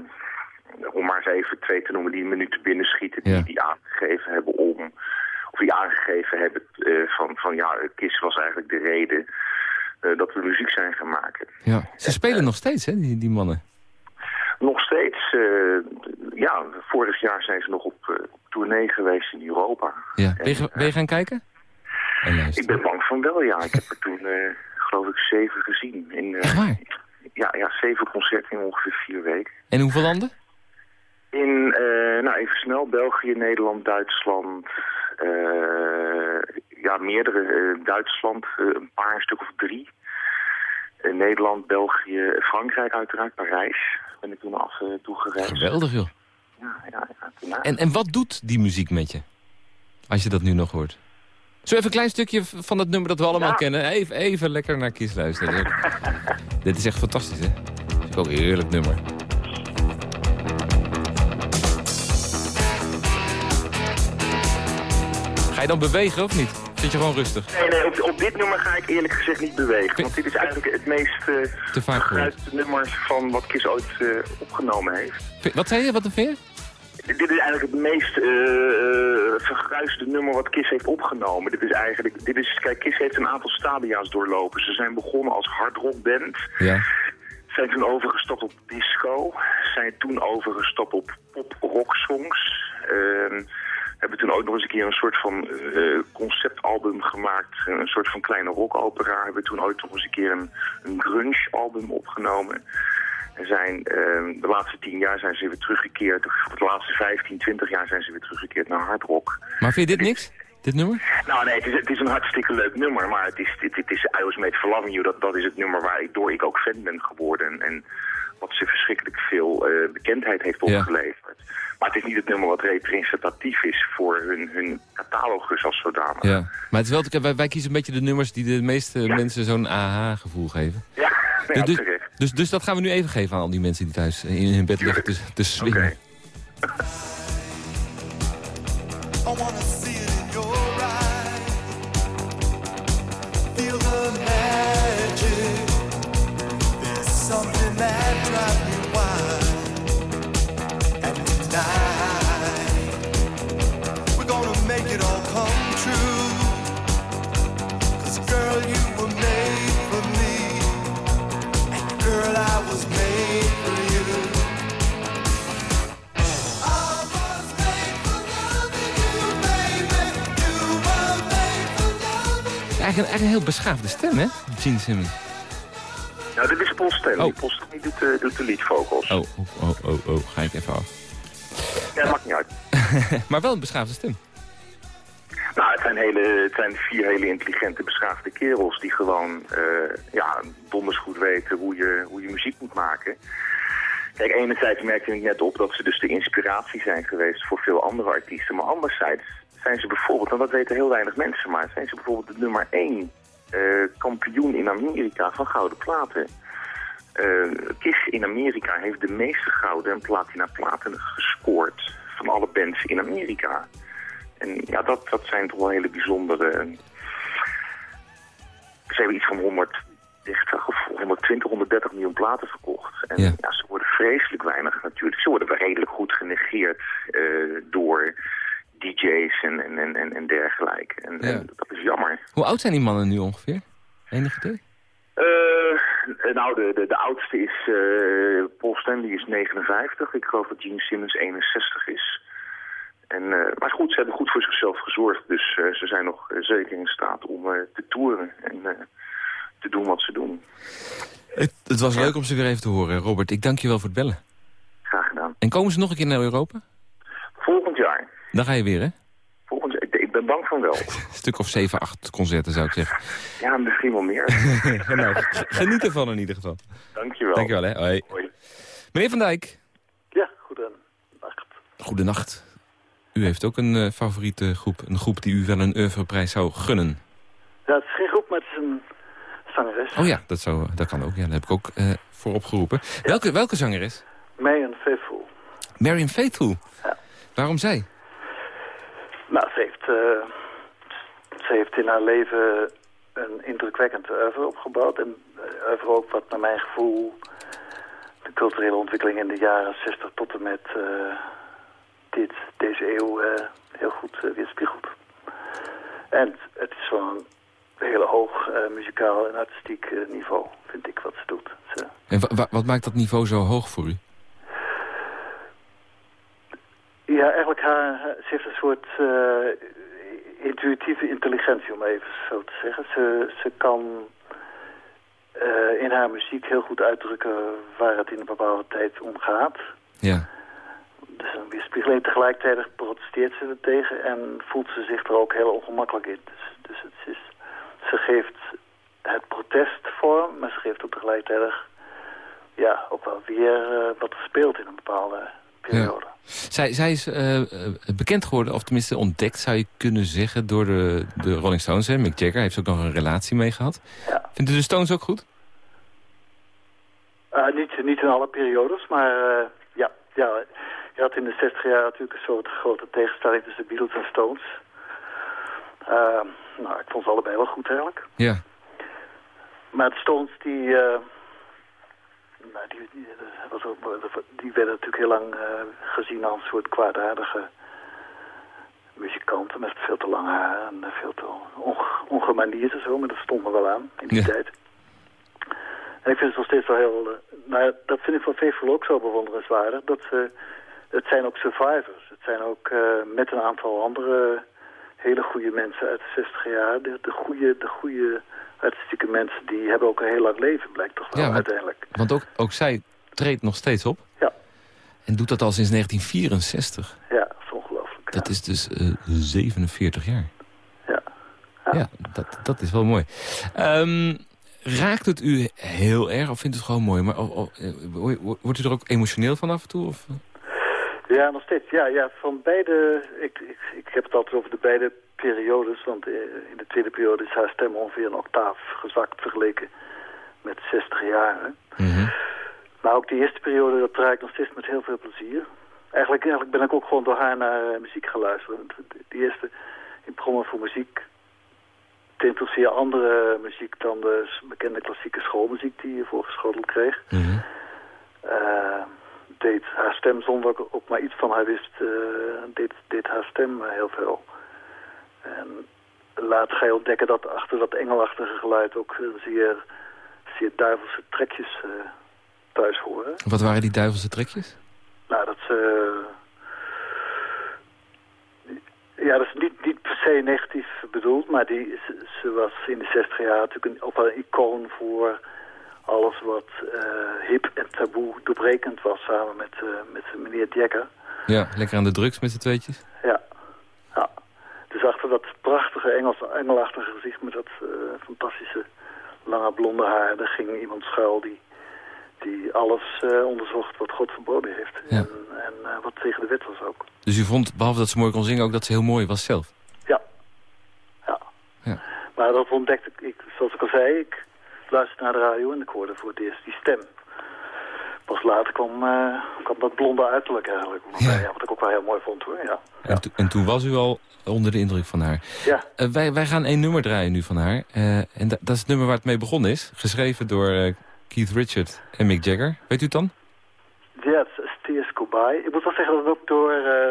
[SPEAKER 8] om maar eens even twee te noemen die een minuut te binnen schieten, die,
[SPEAKER 3] Ja.
[SPEAKER 8] die aangegeven hebben om, of die aangegeven hebben eh, van, van ja, KISS was eigenlijk de reden eh, dat we muziek zijn gaan maken.
[SPEAKER 3] Ja. Ze spelen nog steeds, hè, die, die mannen.
[SPEAKER 8] Nog steeds, eh, ja, vorig jaar zijn ze nog op, eh, op tournee geweest in Europa.
[SPEAKER 3] Ja. Ben, je, ben gaan kijken? En
[SPEAKER 8] Ik ben bang van wel, ja. Ik heb er toen, eh, geloof ik, zeven gezien. In, eh,
[SPEAKER 3] Echt waar?
[SPEAKER 8] ja, ja, zeven concerten in ongeveer vier weken.
[SPEAKER 3] En hoeveel landen?
[SPEAKER 8] In, eh, nou even snel, België, Nederland, Duitsland, eh, ja, meerdere. eh, Duitsland, een paar, een stuk of drie. Nederland, België, Frankrijk uiteraard, Parijs ben ik toen af en toe gereisd.
[SPEAKER 3] Geweldig, joh.
[SPEAKER 8] Ja, ja,
[SPEAKER 3] En, en wat doet die muziek met je? Als je dat nu nog hoort. Zo even een klein stukje van het nummer dat we allemaal kennen. Even, even lekker naar Kies luisteren. Dit is echt fantastisch, hè? Dit is ook een heerlijk nummer. Je dan bewegen of niet? Zit je gewoon rustig?
[SPEAKER 8] Nee, nee, op, op dit nummer ga ik eerlijk gezegd niet bewegen. Want dit is eigenlijk het meest eh
[SPEAKER 3] Te vaak
[SPEAKER 8] nummer van wat Kiss ooit eh, opgenomen heeft.
[SPEAKER 3] V- Wat zei je? Wat een veer?
[SPEAKER 8] Dit is eigenlijk het meest eh eh, vergruisde nummer wat Kiss heeft opgenomen. Dit is eigenlijk, dit is, kijk, Kiss heeft een aantal stadia's doorlopen. Ze zijn begonnen als hardrockband.
[SPEAKER 3] Ja.
[SPEAKER 8] Zijn toen overgestapt op disco. Zijn toen overgestapt op pop-rock songs. Ehm, hebben toen ook nog eens een keer een soort van eh, conceptalbum gemaakt. Een soort van kleine rockopera. Hebben toen ooit nog eens een keer een, een grunge album opgenomen. En zijn, ehm, de laatste tien jaar zijn ze weer teruggekeerd. Of de laatste 15, 20 jaar zijn ze weer teruggekeerd naar hardrock.
[SPEAKER 3] Maar vind je dit niks? Dit nummer?
[SPEAKER 8] Nou nee, het is, het is een hartstikke leuk nummer, maar het is, het, het is I Was Made for Loving You. Dat, dat is het nummer waar ik, door ik ook fan ben geworden. En, en wat ze verschrikkelijk veel eh, bekendheid heeft
[SPEAKER 3] Ja.
[SPEAKER 8] Maar het is niet het nummer wat representatief is voor hun, hun catalogus als zodanig.
[SPEAKER 3] Ja. Maar het is wel, wij, wij kiezen een beetje de nummers die de meeste mensen zo'n aha-gevoel geven.
[SPEAKER 8] Ja, nee, ja,
[SPEAKER 3] dus,
[SPEAKER 8] terecht.
[SPEAKER 3] dus, dus dat gaan we nu even geven aan al die mensen die thuis in hun bed liggen te, te swingen. Eigenlijk, een- eigenlijk een heel beschaafde stem, hè? Gene Simmons.
[SPEAKER 8] Nou, dit is Paul Stanley.
[SPEAKER 3] Oh.
[SPEAKER 8] Paul Stanley doet, de doet de leadvocals.
[SPEAKER 3] Oh, oh, oh, oh, oh, ga ik even af.
[SPEAKER 8] Ja, dat maakt niet uit.
[SPEAKER 3] maar wel een beschaafde stem.
[SPEAKER 8] Nou, het zijn, hele, het zijn vier hele intelligente, beschaafde kerels die gewoon eh, ja, donders goed weten hoe je, hoe je muziek moet maken. Kijk, enerzijds merkte ik net op dat ze dus de inspiratie zijn geweest voor veel andere artiesten. Maar anderzijds zijn ze bijvoorbeeld, en dat weten heel weinig mensen, maar zijn ze bijvoorbeeld de nummer één eh, kampioen in Amerika van gouden platen. Eh, Kiss in Amerika heeft de meeste gouden en platina platen gescoord van alle bands in Amerika. En ja, dat, dat zijn toch wel hele bijzondere... Ze hebben iets van 130 of 120, 130 miljoen platen verkocht. En
[SPEAKER 3] Ja.
[SPEAKER 8] ja. ze worden vreselijk weinig natuurlijk. Ze worden redelijk goed genegeerd eh, door DJ's en, en, en, en, dergelijke. En,
[SPEAKER 3] Ja.
[SPEAKER 8] en dat is jammer.
[SPEAKER 3] Hoe oud zijn die mannen nu ongeveer? Enig idee?
[SPEAKER 8] Eh, nou, de, de, de oudste is, eh, Paul Stanley is 59. Ik geloof dat Gene Simmons 61 is. En, eh, maar goed, ze hebben goed voor zichzelf gezorgd. Dus ze zijn nog zeker in staat om te toeren en te doen wat ze doen.
[SPEAKER 3] Het, het was leuk om ze weer even te horen, Robert. Ik dank je wel voor het bellen.
[SPEAKER 8] Graag gedaan.
[SPEAKER 3] En komen ze nog een keer naar Europa?
[SPEAKER 8] Volgend jaar.
[SPEAKER 3] Dan ga je weer, hè?
[SPEAKER 8] Volgend jaar. Ik, ik ben bang van wel.
[SPEAKER 3] Een stuk of zeven, acht concerten, zou ik zeggen.
[SPEAKER 8] Ja, misschien wel meer.
[SPEAKER 3] nou, geniet ervan in ieder geval.
[SPEAKER 8] Dankjewel.
[SPEAKER 3] Dankjewel, hè. Hoi.
[SPEAKER 8] Hoi.
[SPEAKER 3] Meneer Van Dijk,
[SPEAKER 9] Ja, goedenacht.
[SPEAKER 3] goedenacht. U heeft ook een eh, favoriete groep. Een groep die u wel een oeuvreprijs zou gunnen.
[SPEAKER 9] Ja, het is geen groep, maar het is een zangeres.
[SPEAKER 3] Oh ja, dat, zou, dat kan ook. Ja, daar heb ik ook eh, voor opgeroepen. Welke, welke zangeres?
[SPEAKER 9] Marian Faithful.
[SPEAKER 3] Marion Faithful.
[SPEAKER 9] Ja.
[SPEAKER 3] Waarom zij?
[SPEAKER 9] Nou, ze heeft, eh, ze heeft in haar leven een indrukwekkend oeuvre opgebouwd. En oeuvre ook wat naar mijn gevoel de culturele ontwikkeling in de jaren 60 tot en met eh, dit, deze eeuw eh, heel goed weerspiegelt. En het is een hele hoog muzikaal en artistiek niveau, vind ik, wat ze doet. Ze,
[SPEAKER 3] En wa- wa- wat maakt dat niveau zo hoog voor u?
[SPEAKER 9] Ja, eigenlijk haar, ze heeft een soort eh, intuïtieve intelligentie, om even zo te zeggen. Ze, ze kan eh, in haar muziek heel goed uitdrukken waar het in een bepaalde tijd om gaat.
[SPEAKER 3] Ja.
[SPEAKER 9] Dus een weerspiegeling tegelijkertijd protesteert ze er tegen en voelt ze zich er ook heel ongemakkelijk in. Dus, dus het is, ze geeft het protest vorm, maar ze geeft ook tegelijkertijd ja, ook wel weer eh, wat er speelt in een bepaalde periode.
[SPEAKER 3] Zij, zij is eh, eh, bekend geworden, of tenminste ontdekt, zou je kunnen zeggen, door de, de Rolling Stones. Hè? Mick Jagger heeft ook nog een relatie mee gehad.
[SPEAKER 9] Ja.
[SPEAKER 3] Vindt u de Stones ook goed?
[SPEAKER 9] Uh, niet, niet in alle periodes, maar uh, ja, ja, je had in de 60 jaar natuurlijk een soort grote tegenstelling tussen Beatles en Stones. Nou, ik vond ze allebei wel goed eigenlijk.
[SPEAKER 3] Ja.
[SPEAKER 9] Maar de Stones, die, nou, die, die, was ook, die werden natuurlijk heel lang uh, gezien als een soort kwaadaardige muzikanten met veel te lang haar en veel te onge ongemanierd en zo, maar dat stond me wel aan in die
[SPEAKER 3] ja.
[SPEAKER 9] tijd. En ik vind het nog steeds wel heel... Nou, dat vind ik van Faithful ook zo bewonderenswaardig. Dat ze, het zijn ook survivors. Het zijn ook uh, met een aantal andere hele goede mensen uit de 60 jaar. De, de goede, de goede artistieke mensen, die hebben ook een heel lang leven, blijkt toch wel
[SPEAKER 3] ja, want,
[SPEAKER 9] uiteindelijk.
[SPEAKER 3] Want ook, ook zij treedt nog steeds op.
[SPEAKER 9] Ja.
[SPEAKER 3] En doet dat al sinds 1964.
[SPEAKER 9] Ja, dat is ongelooflijk.
[SPEAKER 3] Dat
[SPEAKER 9] ja.
[SPEAKER 3] is dus uh, 47 jaar.
[SPEAKER 9] Ja.
[SPEAKER 3] Ja, ja dat, dat is wel mooi. Um, raakt het u heel erg of vindt u het gewoon mooi? Maar, of- of, eh, wo- wordt u er ook emotioneel van af en toe? Of?
[SPEAKER 9] Ja, nog steeds. Ja, ja van beide... Ik, ik, ik heb het altijd over de beide periodes. Want eh, in de tweede periode is haar stem ongeveer een octaaf gezakt vergeleken met 60 jaar. hè. Maar ook die eerste periode, dat draai ik nog steeds met heel veel plezier. Eigenlijk, eigenlijk ben ik ook gewoon door haar naar eh, muziek geluisterd. De- eerste in programma voor muziek deed zeer andere muziek dan de bekende klassieke schoolmuziek die je voorgeschoteld kreeg. Eh, deed haar stem zonder dat ik ook maar iets van haar wist, eh, deed, deed haar stem eh, heel veel. En later ga je ontdekken dat achter dat engelachtige geluid ook eh, zeer, zeer duivelse trekjes eh, thuis horen.
[SPEAKER 3] Wat waren die duivelse trekjes?
[SPEAKER 9] Nou, dat ze... Ja, dat is niet, niet per se negatief bedoeld, maar die, ze, ze was in de 60 jaar natuurlijk een, ook wel een icoon voor alles wat eh, hip en taboe doorbrekend was samen met, eh, met meneer Jagger.
[SPEAKER 3] Ja, lekker aan de drugs met z'n tweetjes.
[SPEAKER 9] Ja. ja. Dus achter dat prachtige Engels, engelachtige gezicht met dat eh, fantastische lange blonde haar, daar ging iemand schuil die, die alles onderzocht wat God verboden heeft. En, en eh, wat tegen de wet was ook.
[SPEAKER 3] Dus u vond, behalve dat ze mooi kon zingen, ook dat ze heel mooi was zelf?
[SPEAKER 9] Maar dat ontdekte ik, zoals ik al zei, ik luisterde naar de radio en ik hoorde voor het eerst die stem. Pas later kwam, eh, kwam dat blonde uiterlijk eigenlijk. Wat, ja. wat ik ook wel heel mooi vond hoor, ja.
[SPEAKER 3] En, to- en toen was u al onder de indruk van haar.
[SPEAKER 9] Ja.
[SPEAKER 3] Eh, wij, wij gaan één nummer draaien nu van haar. Eh, en da- dat is het nummer waar het mee begonnen is. Geschreven door Keith Richard en Mick Jagger. Weet u het dan?
[SPEAKER 9] Ja, het is Tears Go By. Ik moet wel zeggen dat het ook door, eh,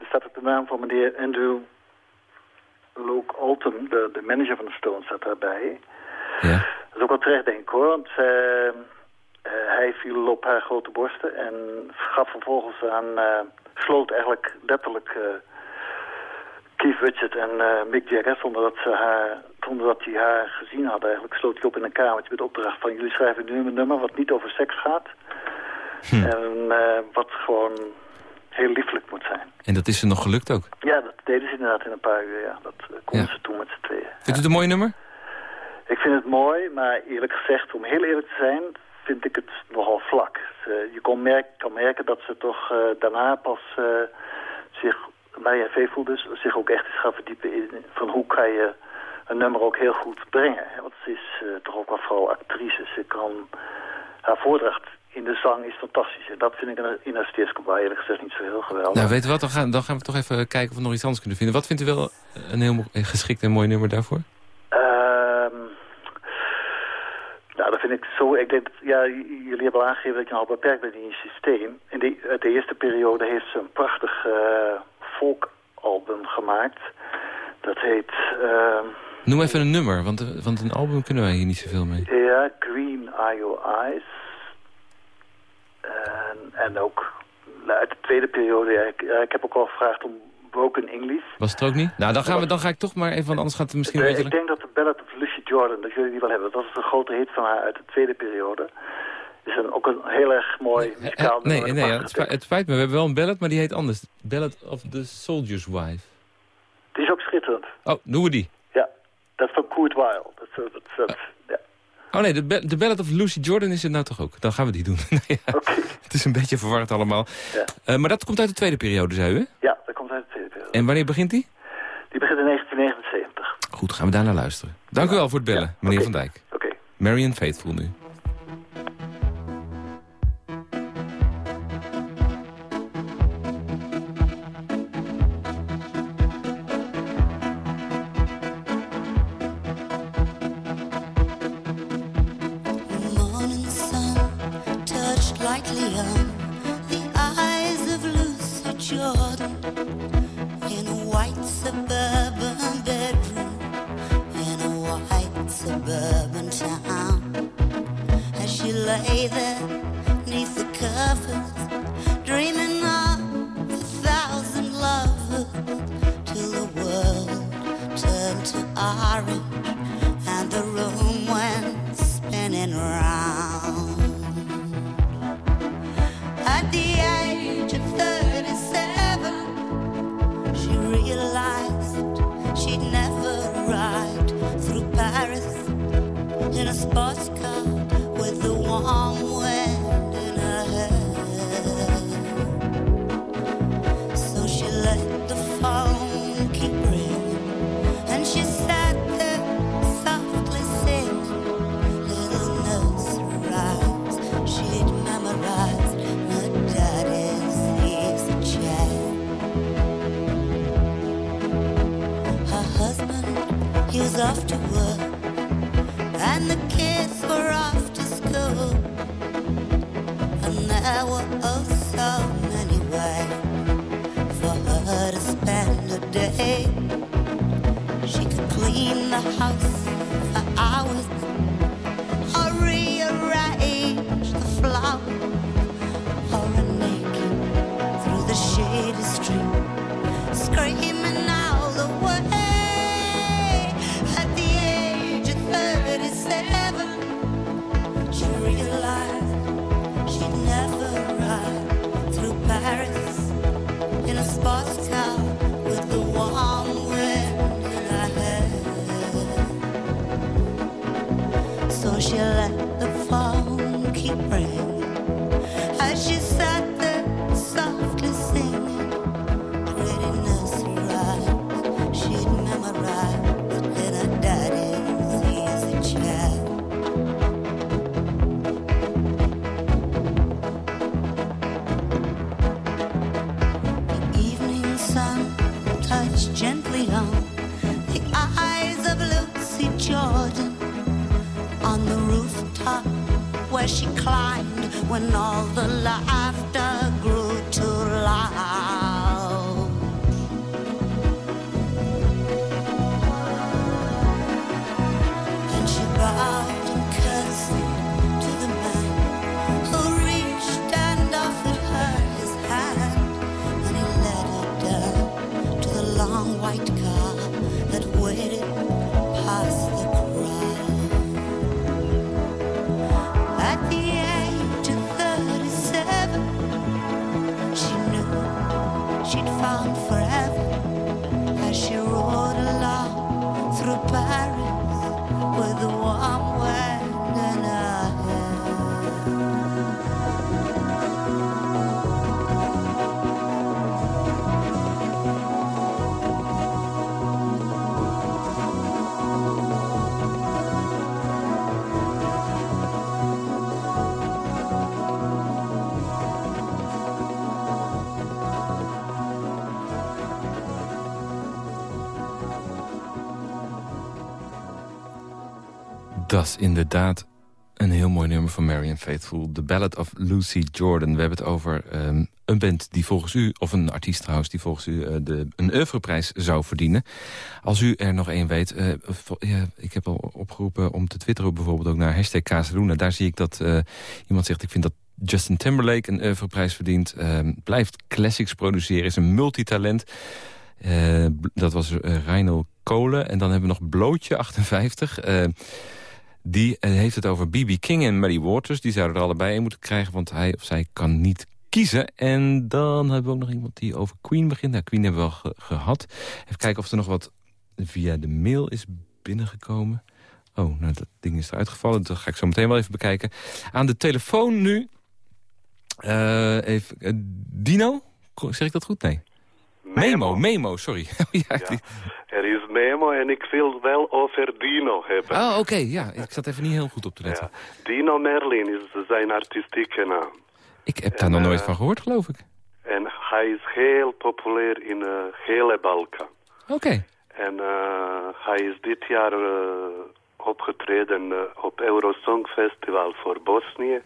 [SPEAKER 9] er staat ook de naam van meneer Andrew Luke Alton, de, de manager van de Stones, staat daarbij.
[SPEAKER 3] Ja.
[SPEAKER 9] Dat is ook wel terecht denk ik hoor, want eh, eh, hij viel op haar grote borsten en gaf vervolgens aan, eh, sloot eigenlijk letterlijk Keith Richard en eh, Mick Jagger, zonder dat, ze haar, zonder dat die haar gezien hadden eigenlijk, sloot hij op in een kamertje met opdracht van jullie schrijven nu een nummer wat niet over seks gaat. En eh, wat gewoon heel lieflijk moet zijn.
[SPEAKER 3] En dat is ze nog gelukt ook.
[SPEAKER 9] Ja, dat deden ze inderdaad in een paar uur, ja. Dat konden ze toen met z'n tweeën.
[SPEAKER 3] Vindt u het een mooi nummer?
[SPEAKER 9] Ik vind het mooi, maar eerlijk gezegd, om heel eerlijk te zijn, vind ik het nogal vlak. Je kan merken dat ze toch eh, daarna pas eh, zich, Maria Veevoel dus, zich ook echt is gaan verdiepen in van hoe kan je een nummer ook heel goed brengen. Want ze is eh, toch ook wel vooral actrice. Ze kan, haar voordracht in de zang is fantastisch. En dat vind ik in, haar steerscombij eerlijk gezegd niet zo heel geweldig.
[SPEAKER 3] Nou, weet u wat? Dan gaan, dan gaan we toch even kijken of we nog iets anders kunnen vinden. Wat vindt u wel een heel geschikt en mooi nummer daarvoor?
[SPEAKER 9] Nou, dat vind ik zo... Ik denk, ja, jullie hebben al aangegeven dat je nogal beperkt bent in je systeem. In de, uit de eerste periode heeft ze een prachtig eh folkalbum gemaakt. Dat heet... ehm,
[SPEAKER 3] Noem even een nummer, want, eh, want een album kunnen wij hier niet zoveel mee.
[SPEAKER 9] ja, Green Are Your Eyes. En, en ook uit de tweede periode... Ja, ik, ja, ik heb ook al gevraagd om Broken English.
[SPEAKER 3] Was het ook niet? Nou, dan, gaan we, dan ga ik toch maar even, want anders gaat het misschien beetje...
[SPEAKER 9] ik denk dat de Ballad of Jordan, dat jullie die wel hebben. Dat is een grote hit van haar uit de tweede periode. Is een, ook een heel erg mooi muzikaal
[SPEAKER 3] Eh, nee, nee, ja, het, spijt, het spijt me. We hebben wel een ballad, maar die heet anders. Ballad of the Soldier's Wife.
[SPEAKER 9] Die is ook schitterend.
[SPEAKER 3] Oh, doen we die?
[SPEAKER 9] Ja, dat is van Kurt Weill. Dat, is, dat, is- dat, ja.
[SPEAKER 3] Oh nee, de, de Ballad of Lucy Jordan is het nou toch ook? Dan gaan we die doen. Nou ja, Het is een beetje verwarrd allemaal.
[SPEAKER 9] Ja.
[SPEAKER 3] Eh, maar dat komt uit de tweede periode, zei u, hè?
[SPEAKER 9] ja, dat komt uit de tweede periode.
[SPEAKER 3] En wanneer begint die?
[SPEAKER 9] Die begint in 1979.
[SPEAKER 3] Goed, gaan we daar naar luisteren. Dank u wel voor het bellen, meneer Van Dijk.
[SPEAKER 9] Oké.
[SPEAKER 3] Marion Faithful nu.
[SPEAKER 10] She
[SPEAKER 3] Dat is inderdaad een heel mooi nummer van Marian Faithful. The Ballad of Lucy Jordan. We hebben het over ehm, een band die volgens u, of een artiest trouwens... die volgens u eh, de, een oeuvreprijs zou verdienen. Als u er nog één weet... eh, ja, ik heb al opgeroepen om te twitteren bijvoorbeeld ook naar hashtag Casaluna. Daar zie ik dat eh, iemand zegt... ik vind dat Justin Timberlake een oeuvreprijs verdient. Ehm, blijft classics produceren, is een multitalent... Dat was uh, Kolen. En dan hebben we nog Blootje, 58. Die eh, heeft het over B.B. King en Muddy Waters. Die zouden er allebei in moeten krijgen, want hij of zij kan niet kiezen. En dan hebben we ook nog iemand die over Queen begint. Nou, Queen hebben we al ge- gehad. Even kijken of er nog wat via de mail is binnengekomen. Oh, nou, dat ding is eruit gevallen. Dat ga ik zo meteen wel even bekijken. Aan de telefoon nu... eh, even, eh, Dino? Zeg ik dat goed? Nee. Memo, Memo, sorry. ja,
[SPEAKER 11] Er is Memo en ik wil wel over Dino hebben.
[SPEAKER 3] Oh, oké, ja. Ik zat even niet heel goed op te letten.
[SPEAKER 11] Dino Merlin is zijn artistieke naam.
[SPEAKER 3] Ik heb daar nog nooit van gehoord, geloof ik.
[SPEAKER 11] En hij is heel populair in de hele Balkan.
[SPEAKER 3] Oké.
[SPEAKER 11] En eh, hij is dit jaar eh, opgetreden eh, op Eurosong Festival voor Bosnië.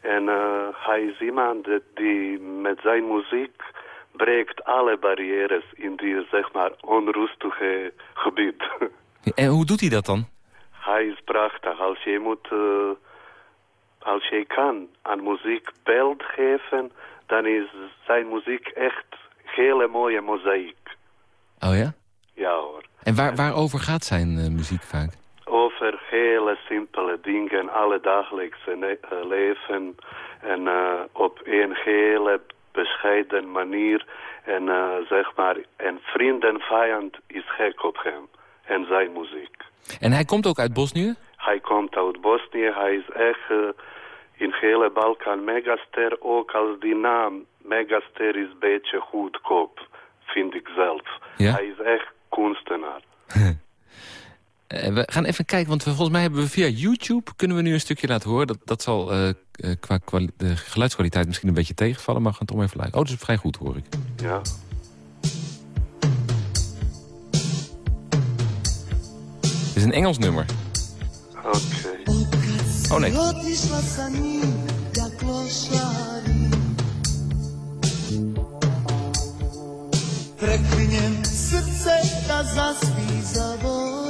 [SPEAKER 11] En eh, hij is iemand die met zijn muziek breekt alle barrières in die zeg maar onrustige gebied.
[SPEAKER 3] En hoe doet hij dat dan?
[SPEAKER 11] hij is prachtig. Als je moet, eh, als je kan aan muziek beeld geven, dan is zijn muziek echt hele mooie mozaïek.
[SPEAKER 3] Oh ja?
[SPEAKER 11] Ja hoor.
[SPEAKER 3] En waar, waarover gaat zijn eh, muziek vaak?
[SPEAKER 11] over hele simpele dingen, alledagelijkse ne- eh, leven. En op een hele bescheiden manier. En eh, zeg maar, en vriend en vijand is gek op hem en zijn muziek.
[SPEAKER 3] En hij komt ook uit Bosnië?
[SPEAKER 11] Hij komt uit Bosnië, hij is echt eh, in hele Balkan megaster. Ook als die naam megaster is een beetje goedkoop, vind ik zelf.
[SPEAKER 3] Ja?
[SPEAKER 11] Hij is echt kunstenaar.
[SPEAKER 3] Eh, we gaan even kijken, want we, volgens mij hebben we via YouTube... kunnen we nu een stukje laten horen. Dat, dat zal eh, eh, qua de geluidskwaliteit misschien een beetje tegenvallen... maar we gaan het om even luisteren. Oh, dat is vrij goed, hoor ik.
[SPEAKER 11] Ja.
[SPEAKER 3] een Engels nummer.
[SPEAKER 11] Oké.
[SPEAKER 3] Oh nee.
[SPEAKER 12] Preklinjem srce da zaspi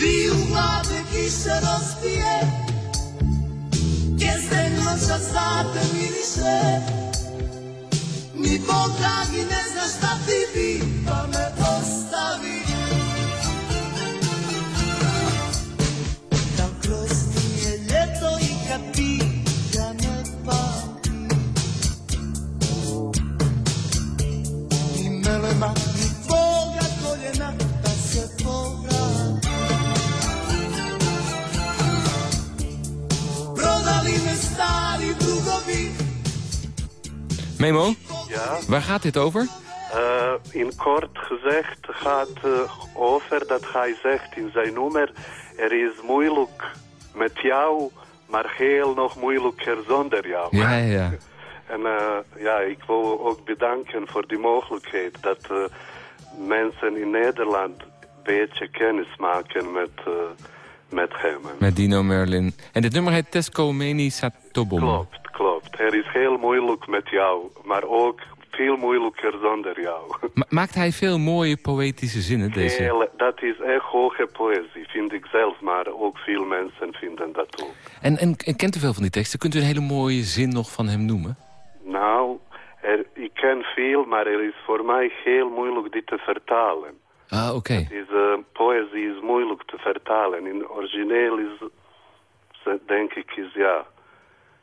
[SPEAKER 12] Liju mlade kiše rospije Jezden noća zate miriše. Ni Bog dragi ne zna šta ti bi pa me
[SPEAKER 3] Memo,
[SPEAKER 11] Ja?
[SPEAKER 3] waar gaat dit over?
[SPEAKER 11] Eh, in kort gezegd gaat eh, over dat hij zegt in zijn nummer... er is moeilijk met jou, maar heel nog moeilijker zonder jou.
[SPEAKER 3] Ja, ja, ja.
[SPEAKER 11] En eh, ja, ik wil ook bedanken voor die mogelijkheid dat mensen in Nederland een beetje kennis maken met, met hem.
[SPEAKER 3] Met Dino Merlin. En dit nummer heet Tesco Meni Satobom.
[SPEAKER 11] Klopt, klopt. Er is heel moeilijk met jou, maar ook veel moeilijker zonder jou.
[SPEAKER 3] Ma- maakt hij veel mooie poëtische zinnen, deze?
[SPEAKER 11] Heel, dat is echt hoge poëzie, vind ik zelf, maar ook veel mensen vinden dat ook.
[SPEAKER 3] En, en, en kent u veel van die teksten? Kunt u een hele mooie zin nog van hem noemen?
[SPEAKER 11] Nou, er, ik ken veel, maar er is voor mij heel moeilijk dit te vertalen.
[SPEAKER 3] Ah, oké.
[SPEAKER 11] Het is, eh, poëzie is moeilijk te vertalen. In origineel is, denk ik, is ja,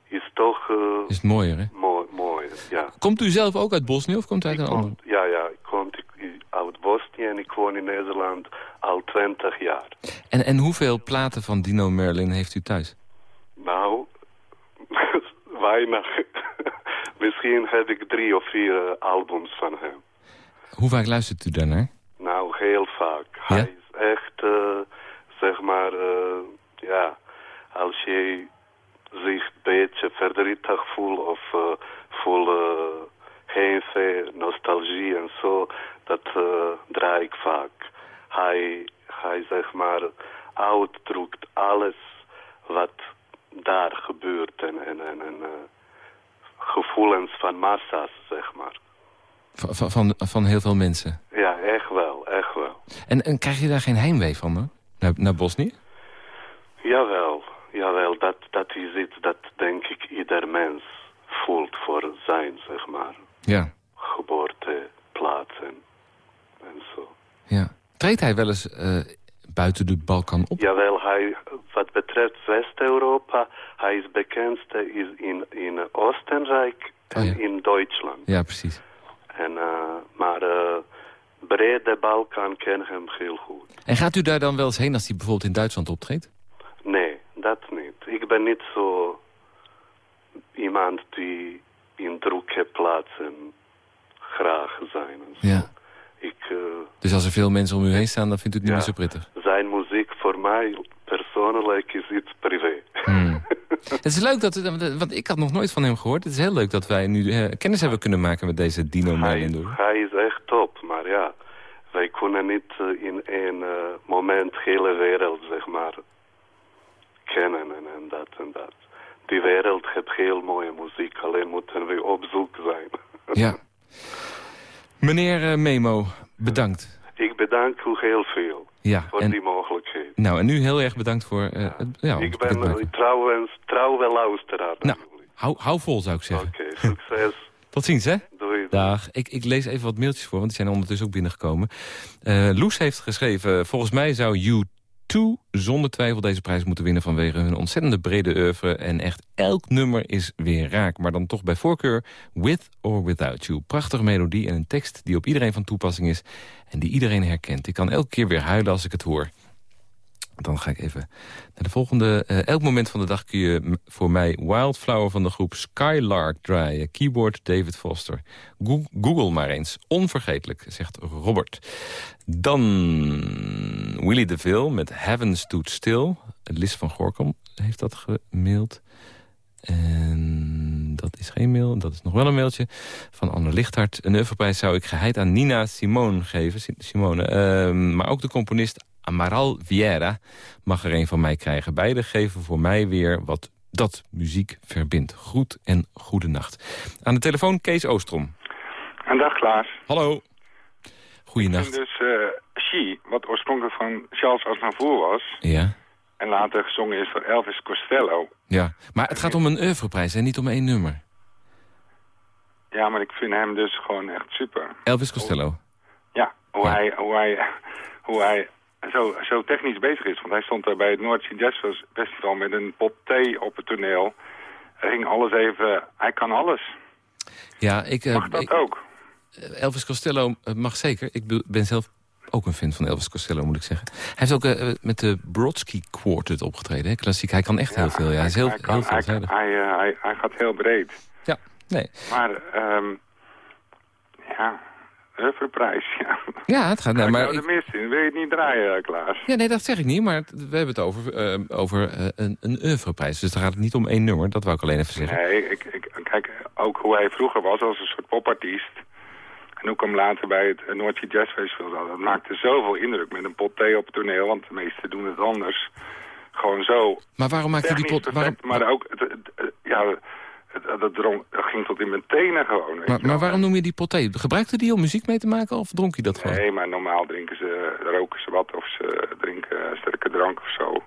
[SPEAKER 11] is toch eh,
[SPEAKER 3] Is het mooier, hè?
[SPEAKER 11] mooi, mooi, ja.
[SPEAKER 3] Komt u zelf ook uit Bosnië of komt u uit een ander?
[SPEAKER 11] Ja, ja, ik kom uit Bosnië en ik woon in Nederland al 20 jaar.
[SPEAKER 3] En, en hoeveel platen van Dino Merlin heeft u thuis?
[SPEAKER 11] Nou, weinig. Misschien heb ik drie of vier eh, albums van hem.
[SPEAKER 3] Hoe vaak luistert u daarnaar?
[SPEAKER 11] Nou, heel vaak. Hij is echt, eh, zeg maar, ja, als je zich een beetje verdrietig voelt of uh, voelt uh, heimwee, nostalgie en zo, dat uh, draai ik vaak. Hij, hij, zeg maar, uitdrukt alles wat daar gebeurt en, en, en, en gevoelens van massa's, zeg maar.
[SPEAKER 3] Van, van, van heel veel mensen?
[SPEAKER 11] Ja, echt wel, echt wel.
[SPEAKER 3] En, en krijg je daar geen heimwee van, hoor? Naar, naar Bosnië?
[SPEAKER 11] Jawel. Dat, is iets dat, denk ik, ieder mens voelt voor zijn, zeg maar.
[SPEAKER 3] Ja.
[SPEAKER 11] Geboorteplaats en, en zo.
[SPEAKER 3] Ja. Treedt hij wel eens uh, buiten de Balkan op?
[SPEAKER 11] Jawel, hij, wat betreft West-Europa, hij is bekendste is in, in Oostenrijk en
[SPEAKER 3] oh, ja.
[SPEAKER 11] in Duitsland.
[SPEAKER 3] Ja, precies.
[SPEAKER 11] En, uh, maar uh, brede Balkan ken hem heel goed.
[SPEAKER 3] En gaat u daar dan wel eens heen als hij bijvoorbeeld in Duitsland optreedt?
[SPEAKER 11] Nee, dat niet. Ik ben niet zo iemand die in drukke plaatsen graag zijn.
[SPEAKER 3] Ja.
[SPEAKER 11] Ik, uh,
[SPEAKER 3] dus als er veel mensen om u heen staan, dan vindt u het niet meer zo prettig?
[SPEAKER 11] Zijn muziek voor mij persoonlijk is iets privé.
[SPEAKER 3] Hmm. het is leuk, dat, want ik had nog nooit van hem gehoord. Het is heel leuk dat wij nu uh, kennis hebben kunnen maken met deze Dino Merlin.
[SPEAKER 11] Hij is echt top, maar ja, wij kunnen niet uh, in één uh, moment de hele wereld, zeg maar, kennen en, en dat en dat. Die wereld heeft heel mooie muziek, alleen moeten we op zoek zijn.
[SPEAKER 3] ja. Meneer uh, Memo, bedankt.
[SPEAKER 11] Ik bedank u heel veel
[SPEAKER 3] ja,
[SPEAKER 11] voor
[SPEAKER 3] en,
[SPEAKER 11] die mogelijkheid.
[SPEAKER 3] Nou, en u heel erg bedankt voor... Uh, ja. ja,
[SPEAKER 11] ik ben trouwens trouwe luisteraar.
[SPEAKER 3] Nou, hou, hou vol zou ik zeggen.
[SPEAKER 11] Oké, okay, succes.
[SPEAKER 3] Tot ziens, hè?
[SPEAKER 11] Doei.
[SPEAKER 3] Dag. Ik, ik, lees even wat mailtjes voor, want die zijn ondertussen ook binnengekomen. Uh, Loes heeft geschreven... Volgens mij zou U2 zonder twijfel deze prijs moeten winnen... vanwege hun ontzettende brede oeuvre. En echt elk nummer is weer raak. Maar dan toch bij voorkeur With or Without You. Prachtige melodie en een tekst die op iedereen van toepassing is... en die iedereen herkent. Ik kan elke keer weer huilen als ik het hoor. Dan ga ik even naar de volgende. Uh, elk moment van de dag kun je voor mij Wildflower van de groep Skylark draaien. Keyboard David Foster. Go Google maar eens. Onvergetelijk, zegt Robert. Dan Willy DeVille met Heaven Stood Still. Lis van Gorkom heeft dat gemaild. En dat is geen mail, dat is nog wel een mailtje. Van Anne Lichthart. Een oeuvreprijs zou ik geheid aan Nina Simone geven. Si- Simone. Ehm, maar ook de componist Amaral Vieira mag er een van mij krijgen. Beide geven voor mij weer wat dat muziek verbindt. Groet en goede nacht. Aan de telefoon Kees Oostrom.
[SPEAKER 13] En dag Klaas.
[SPEAKER 3] Hallo.
[SPEAKER 13] En
[SPEAKER 3] Goeienacht.
[SPEAKER 13] dus eh She, wat oorspronkelijk van Charles Aznavour was...
[SPEAKER 3] Ja.
[SPEAKER 13] en later gezongen is door Elvis Costello.
[SPEAKER 3] Ja, maar het gaat om een oeuvreprijs en niet om één nummer.
[SPEAKER 13] Ja, maar ik vind hem dus gewoon echt super.
[SPEAKER 3] Elvis Costello.
[SPEAKER 13] Ja, hoe hij, hoe hij, hoe hij zo, zo technisch bezig is. Want hij stond daar bij het North Sea Jazz Festival met een pot thee op het toneel. Hij ging alles even... Hij kan alles.
[SPEAKER 3] Ja, ik, eh,
[SPEAKER 13] Mag dat
[SPEAKER 3] ik-
[SPEAKER 13] ook?
[SPEAKER 3] Elvis Costello eh, mag zeker. Ik be- ben zelf ook een fan van Elvis Costello, moet ik zeggen. Hij heeft ook eh, met de Brodsky Quartet opgetreden, hè? klassiek. Hij kan echt heel veel, ja. Hij is heel,
[SPEAKER 13] hij, kan,
[SPEAKER 3] heel
[SPEAKER 13] hij,
[SPEAKER 3] veelzijdig.
[SPEAKER 13] hij, eh, hij, hij gaat heel breed.
[SPEAKER 3] Ja, nee.
[SPEAKER 13] Maar, ehm ja, Hufferprijs, ja.
[SPEAKER 3] Ja, het gaat... Maar
[SPEAKER 13] nou
[SPEAKER 3] ik-
[SPEAKER 13] de mist in. Wil je het niet draaien, Klaas?
[SPEAKER 3] ja, nee, dat zeg ik niet, maar het- we hebben het over, eh, over eh, een, een oeuvreprijs. Dus dan gaat het niet om één nummer, dat wou ik alleen even zeggen.
[SPEAKER 13] Nee, ik, ik, kijk, ook hoe hij vroeger was als een soort popartiest. En ook hem later bij het eh, Noordse Jazz Festival. zat. Dat maakte zoveel indruk met een pot thee op het toneel. Want de meesten doen het anders. Gewoon zo.
[SPEAKER 3] Maar waarom maakte die
[SPEAKER 13] technisch
[SPEAKER 3] pot... Waarom,
[SPEAKER 13] Maar ook, het, het- het- ja, het dronk- het ging tot in mijn tenen gewoon.
[SPEAKER 3] maar, maar waarom noem je die pot thee? Gebruikte die om muziek mee te maken of dronk je dat gewoon?
[SPEAKER 13] Nee, maar normaal drinken ze, roken ze wat of ze drinken sterke drank of zo.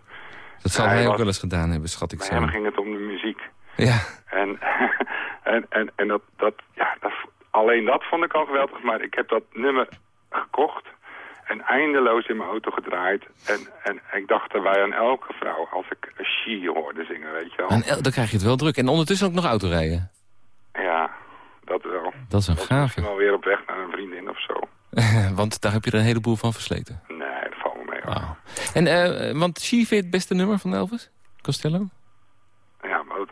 [SPEAKER 3] Dat zal
[SPEAKER 13] Hij
[SPEAKER 3] hij ook
[SPEAKER 13] was-
[SPEAKER 3] wel eens gedaan hebben, schat ik
[SPEAKER 13] Bij
[SPEAKER 3] zo.
[SPEAKER 13] hem ging het om de muziek.
[SPEAKER 3] Ja,
[SPEAKER 13] En, en, en, en dat, dat, ja, dat, alleen dat vond ik al geweldig. Maar ik heb dat nummer gekocht en eindeloos in mijn auto gedraaid. En, en ik dacht erbij aan elke vrouw als ik she hoorde zingen, weet je wel.
[SPEAKER 3] en dan krijg je het wel druk. En ondertussen ook nog autorijden.
[SPEAKER 13] Ja, dat wel.
[SPEAKER 3] Dat is een gave.
[SPEAKER 13] misschien wel weer op weg naar een vriendin of zo.
[SPEAKER 3] Want daar heb je er een heleboel van versleten.
[SPEAKER 13] Nee, dat valt me mee. hoor.
[SPEAKER 3] En, eh, want She vind je het beste nummer van Elvis? Costello?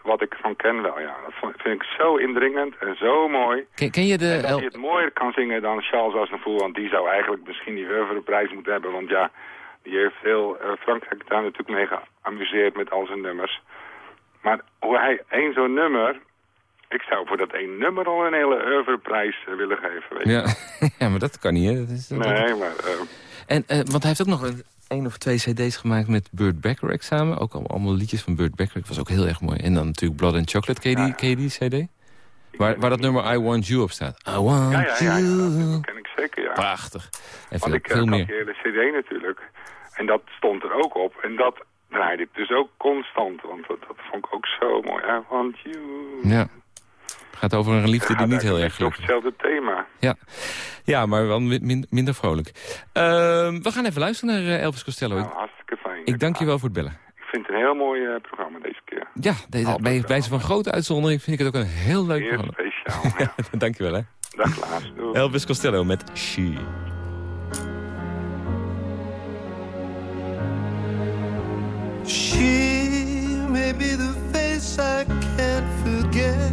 [SPEAKER 13] Wat- ik van ken wel, ja. Dat vind ik zo indringend en zo mooi.
[SPEAKER 3] Ken, ken je de...
[SPEAKER 13] En dat
[SPEAKER 3] El-
[SPEAKER 13] hij het mooier kan zingen dan Charles Aznavour, want die zou eigenlijk misschien die prijs moeten hebben. Want ja, die heeft heel eh, Frankrijk daar natuurlijk mee geamuseerd met al zijn nummers. Maar hoe hij één zo'n nummer, ik zou voor dat één nummer al een hele Oeuvreprijs eh, willen geven. Weet je.
[SPEAKER 3] ja. ja, maar dat kan niet, hè? Dat is, dat-
[SPEAKER 13] Nee, maar eh,
[SPEAKER 3] En, eh, want hij heeft ook nog een, één of twee cd's gemaakt met Burt Bacharach samen. Ook al- allemaal liedjes van Burt Bacharach. was ook heel erg mooi. En dan natuurlijk Blood and Chocolate. Ken je die, ken je die cd? Waar, waar dat nummer I Want You op staat. I Want
[SPEAKER 13] ja, ja, ja, ja,
[SPEAKER 3] You.
[SPEAKER 13] dat ken ik zeker, ja.
[SPEAKER 3] Prachtig. En
[SPEAKER 13] Want
[SPEAKER 3] veel,
[SPEAKER 13] ik eh,
[SPEAKER 3] veel
[SPEAKER 13] had
[SPEAKER 3] meer.
[SPEAKER 13] die hele cd natuurlijk. En dat stond er ook op. En dat draaide ik dus ook constant. Want dat, dat vond ik ook zo mooi. I want you.
[SPEAKER 3] Ja. Het gaat over een liefde
[SPEAKER 13] Ja,
[SPEAKER 3] die niet heel erg gelukkig is.
[SPEAKER 13] hetzelfde thema.
[SPEAKER 3] Ja. ja, maar wel min- min- minder vrolijk. Ehm, we gaan even luisteren naar eh, Elvis Costello.
[SPEAKER 13] Nou,
[SPEAKER 3] Ik-
[SPEAKER 13] hartstikke fijn.
[SPEAKER 3] ik dank je wel voor het bellen.
[SPEAKER 13] Ik vind het een heel mooi eh, programma deze keer.
[SPEAKER 3] Ja, deze, bij wijze van grote uitzondering vind ik het ook een heel leuk programma.
[SPEAKER 13] speciaal. ja.
[SPEAKER 3] dank je wel, hè.
[SPEAKER 13] Dag Klaas. Doei.
[SPEAKER 3] Elvis Costello met She.
[SPEAKER 12] She may be the face I can't forget,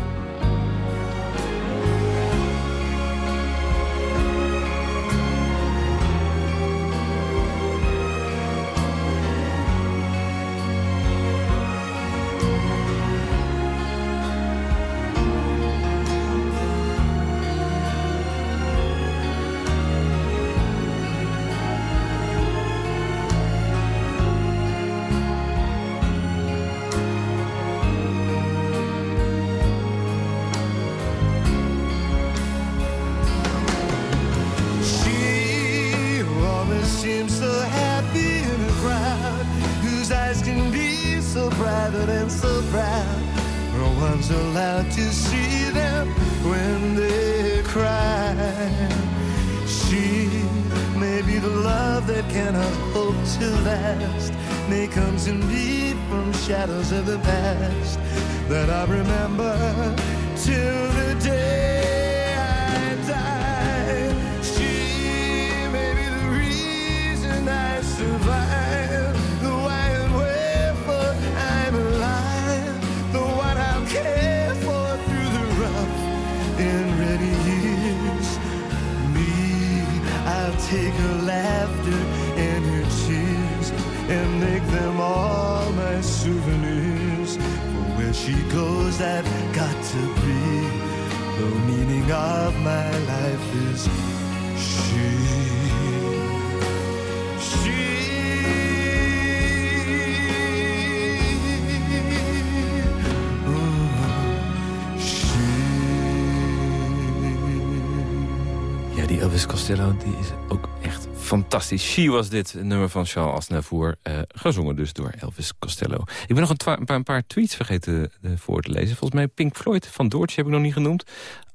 [SPEAKER 12] And make them all my souvenirs. For where she goes, I've got to be. The meaning of my life is she.
[SPEAKER 3] Ja, die Elvis Costello die is ook fantastisch. She was dit, nummer van Charles Aznavour. eh, gezongen dus door Elvis Costello. Ik ben nog een, paar, een paar tweets vergeten eh, voor te lezen. Volgens mij Pink Floyd van Doortje heb ik nog niet genoemd.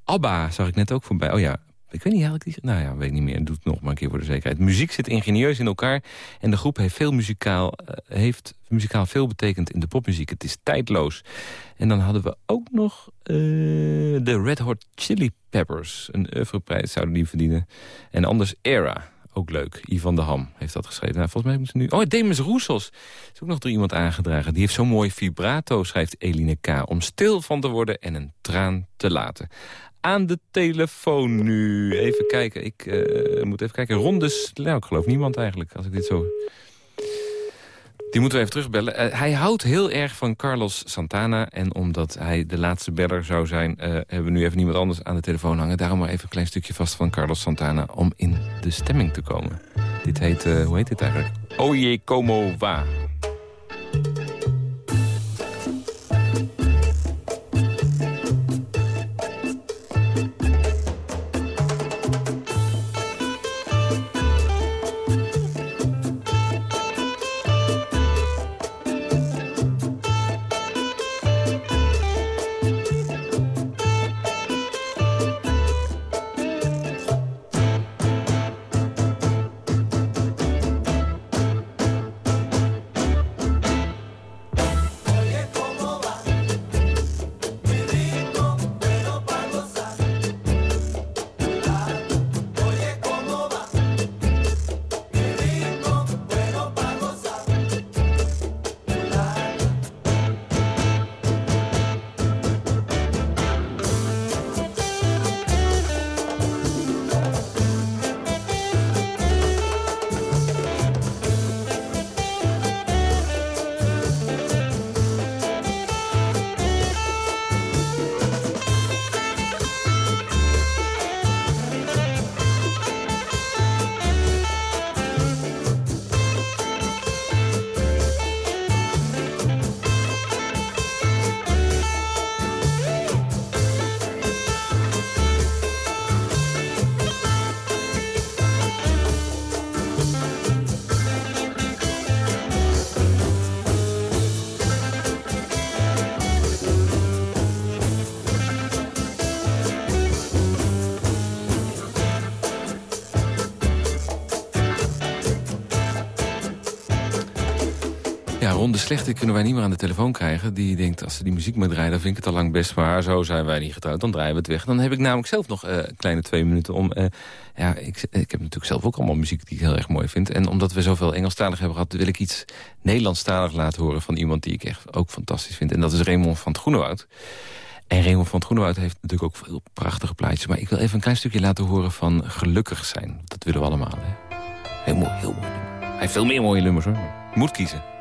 [SPEAKER 3] ABBA zag ik net ook voorbij. Oh ja, ik weet niet, ik die... Nou ja, weet niet meer. Doe het nog maar een keer voor de zekerheid. Muziek zit ingenieus in elkaar. En de groep heeft, veel muzikaal, eh, heeft muzikaal veel betekend in de popmuziek. Het is tijdloos. En dan hadden we ook nog de Red Hot Chili Peppers. Een oeuvreprijs zouden die verdienen. En anders Era. Ook leuk. Ivan de Ham heeft dat geschreven. Nou, volgens mij moeten nu... Oh, Demis Roussos. is ook nog door iemand aangedragen. Die heeft zo'n mooi vibrato, schrijft Eline K. Om stil van te worden en een traan te laten. Aan de telefoon nu. Even kijken. Ik eh, moet even kijken. Rondes. Nou, ik geloof niemand eigenlijk. Als ik dit zo... Die moeten we even terugbellen. Eh, hij houdt heel erg van Carlos Santana. En omdat hij de laatste beller zou zijn... eh, hebben we nu even niemand anders aan de telefoon hangen. Daarom maar even een klein stukje vast van Carlos Santana... om in de stemming te komen. Dit heet, eh, hoe heet dit eigenlijk? Oye como va. De Slechte kunnen wij niet meer aan de telefoon krijgen. Die denkt, als ze die muziek moet draaien, dan vind ik het al lang best. Maar zo zijn wij niet getrouwd, dan draaien we het weg. Dan heb ik namelijk zelf nog eh, een kleine twee minuten om... eh, ja, ik, ik heb natuurlijk zelf ook allemaal muziek die ik heel erg mooi vind. En omdat we zoveel Engelstalig hebben gehad... wil ik iets Nederlandstalig laten horen van iemand die ik echt ook fantastisch vind. En dat is Raymond van het Groenewoud. En Raymond van het Groenewoud heeft natuurlijk ook veel prachtige plaatjes. Maar ik wil even een klein stukje laten horen van Gelukkig zijn. Dat willen we allemaal, hè? Heel mooi, heel mooi. Hij heeft veel meer mooie nummers, hoor. Moet kiezen.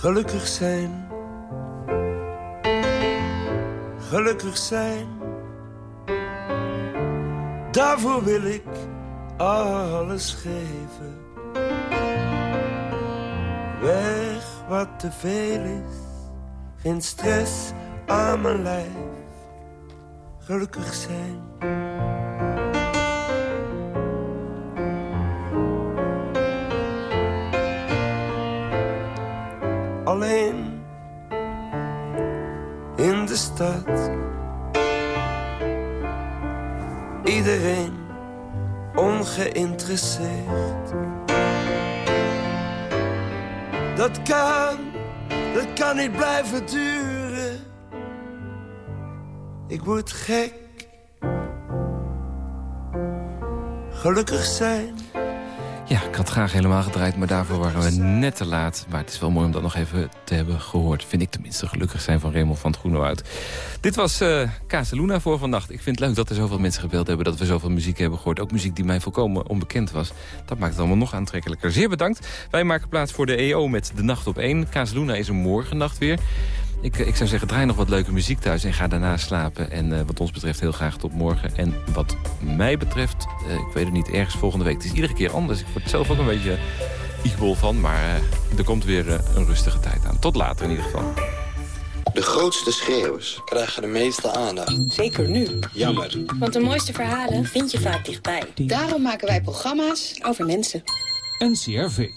[SPEAKER 12] Gelukkig zijn. Gelukkig zijn. Daarvoor wil ik alles geven. Weg wat te veel is. Geen stress aan mijn lijf. Gelukkig zijn.
[SPEAKER 14] In de stad. Iedereen ongeïnteresseerd. Dat kan, dat kan niet blijven duren. Ik word gek. Gelukkig zijn.
[SPEAKER 3] Ja, ik had graag helemaal gedraaid, maar daarvoor waren we net te laat. Maar het is wel mooi om dat nog even te hebben gehoord. Vind ik tenminste gelukkig zijn van Raymond van het Groenwoud. Dit was uh, Casaluna voor vannacht. Ik vind het leuk dat er zoveel mensen gebeld hebben... dat we zoveel muziek hebben gehoord. Ook muziek die mij volkomen onbekend was. Dat maakt het allemaal nog aantrekkelijker. Zeer bedankt. Wij maken plaats voor de EO met De Nacht op 1. Casaluna is een morgennacht weer. Ik, ik zou zeggen, draai nog wat leuke muziek thuis en ga daarna slapen. En uh, wat ons betreft heel graag tot morgen. En wat mij betreft, uh, ik weet het niet, ergens volgende week. Het is iedere keer anders. Ik word zelf ook een beetje igbol van. Maar uh, er komt weer een rustige tijd aan. Tot later in ieder geval.
[SPEAKER 15] De grootste schreeuwers krijgen de meeste aandacht.
[SPEAKER 16] Zeker nu.
[SPEAKER 15] Jammer.
[SPEAKER 16] Want de mooiste verhalen vind je vaak dichtbij.
[SPEAKER 17] Daarom maken wij programma's over mensen.
[SPEAKER 18] NCRV.